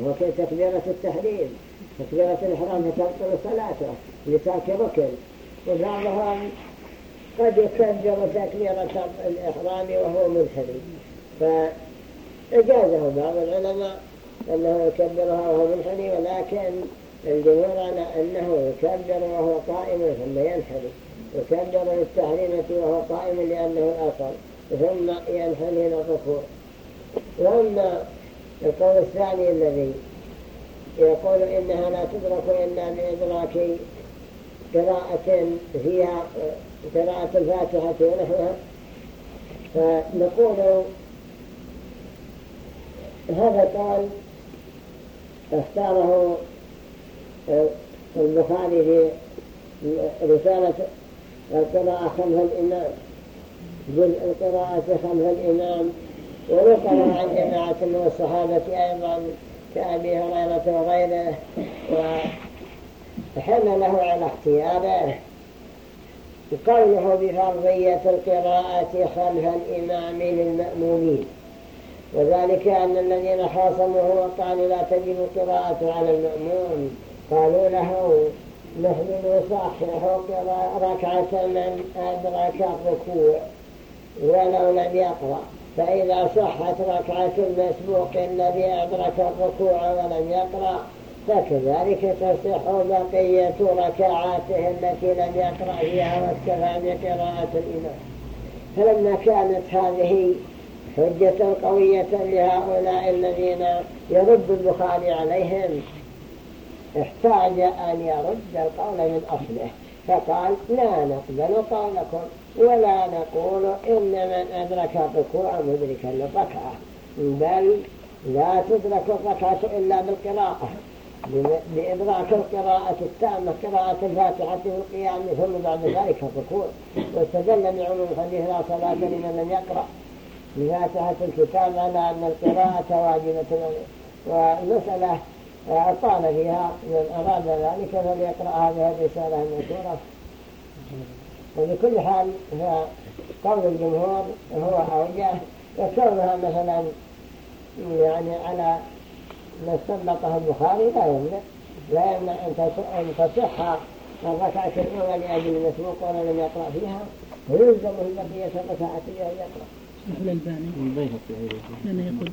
Speaker 2: وهو تكبيرة التحريم. تكبيرة الإحرام فتبطل صلاته لترك ركن وبعضهم قد يكبر تكبيرة الإحرام وهو منحرم. فأجازه بعض العلماء أنه يكبرها وهو منحني ولكن الجمهور على أنه يكبر وهو قائم ثم ينحني يكبر للتحريمة وهو قائم لأنه الأصل ثم ينحني للركوع وأما القول الثاني الذي يقول إنها لا تدرك إلا بإدراك قراءة فيها قراءة الفاتحة ونحوها فنقول هذا قال اختاره البخاري في رسالة القراءة خلف الإمام. جزء القراءة خلف الإمام. ونقل عن جماعة من الصحابة أيضا كأبي هريرة وغيره. وحمله على اختياره. قوله بفرضية القراءة خلف الإمام للمأمومين. وذلك أن الذين خاصموه وقالوا لا تجب القراءة على المأموم. قالوا له نحن نصحح ركعة من أدرك الركوع ولو لم يقرأ. فإذا صحت ركعة المسبوق الذي أدرك الركوع ولم يقرأ فكذلك تصح بقية ركعاته التي لم يقرأ فيها واكتفى بقراءة الإمام. فلما كانت هذه حجة قوية لهؤلاء الذين يرد البخاري عليهم احتاج أن يرد القول من أصله. فقال لا نقبل قولكم ولا نقول إن من أدرك الركوع مدركا للركعة بل لا تدرك الركعة إلا بالقراءة بإدراك القراءة التامة قراءة الفاتحة في القيام ثم بعد ذلك الركوع. واستدل بعموم الحديث لا صلاة لمن لم يقرأ. بفاتحة الكتاب على أن القراءة واجبة والمسألة أطال فيها من أراد ذلك فليقرأ هذه الرسالة المشهورة وبكل حال قول الجمهور هو أوجه وكونها مثلا يعني على ما استنبطه البخاري لا يمنع لا يمنع أن تصح الركعة الأولى لأجل المسبوق ولا لم يقرأ فيها. ويلزم بقية الركعة لأن يقرأ.
Speaker 4: الألباني لأنه يقول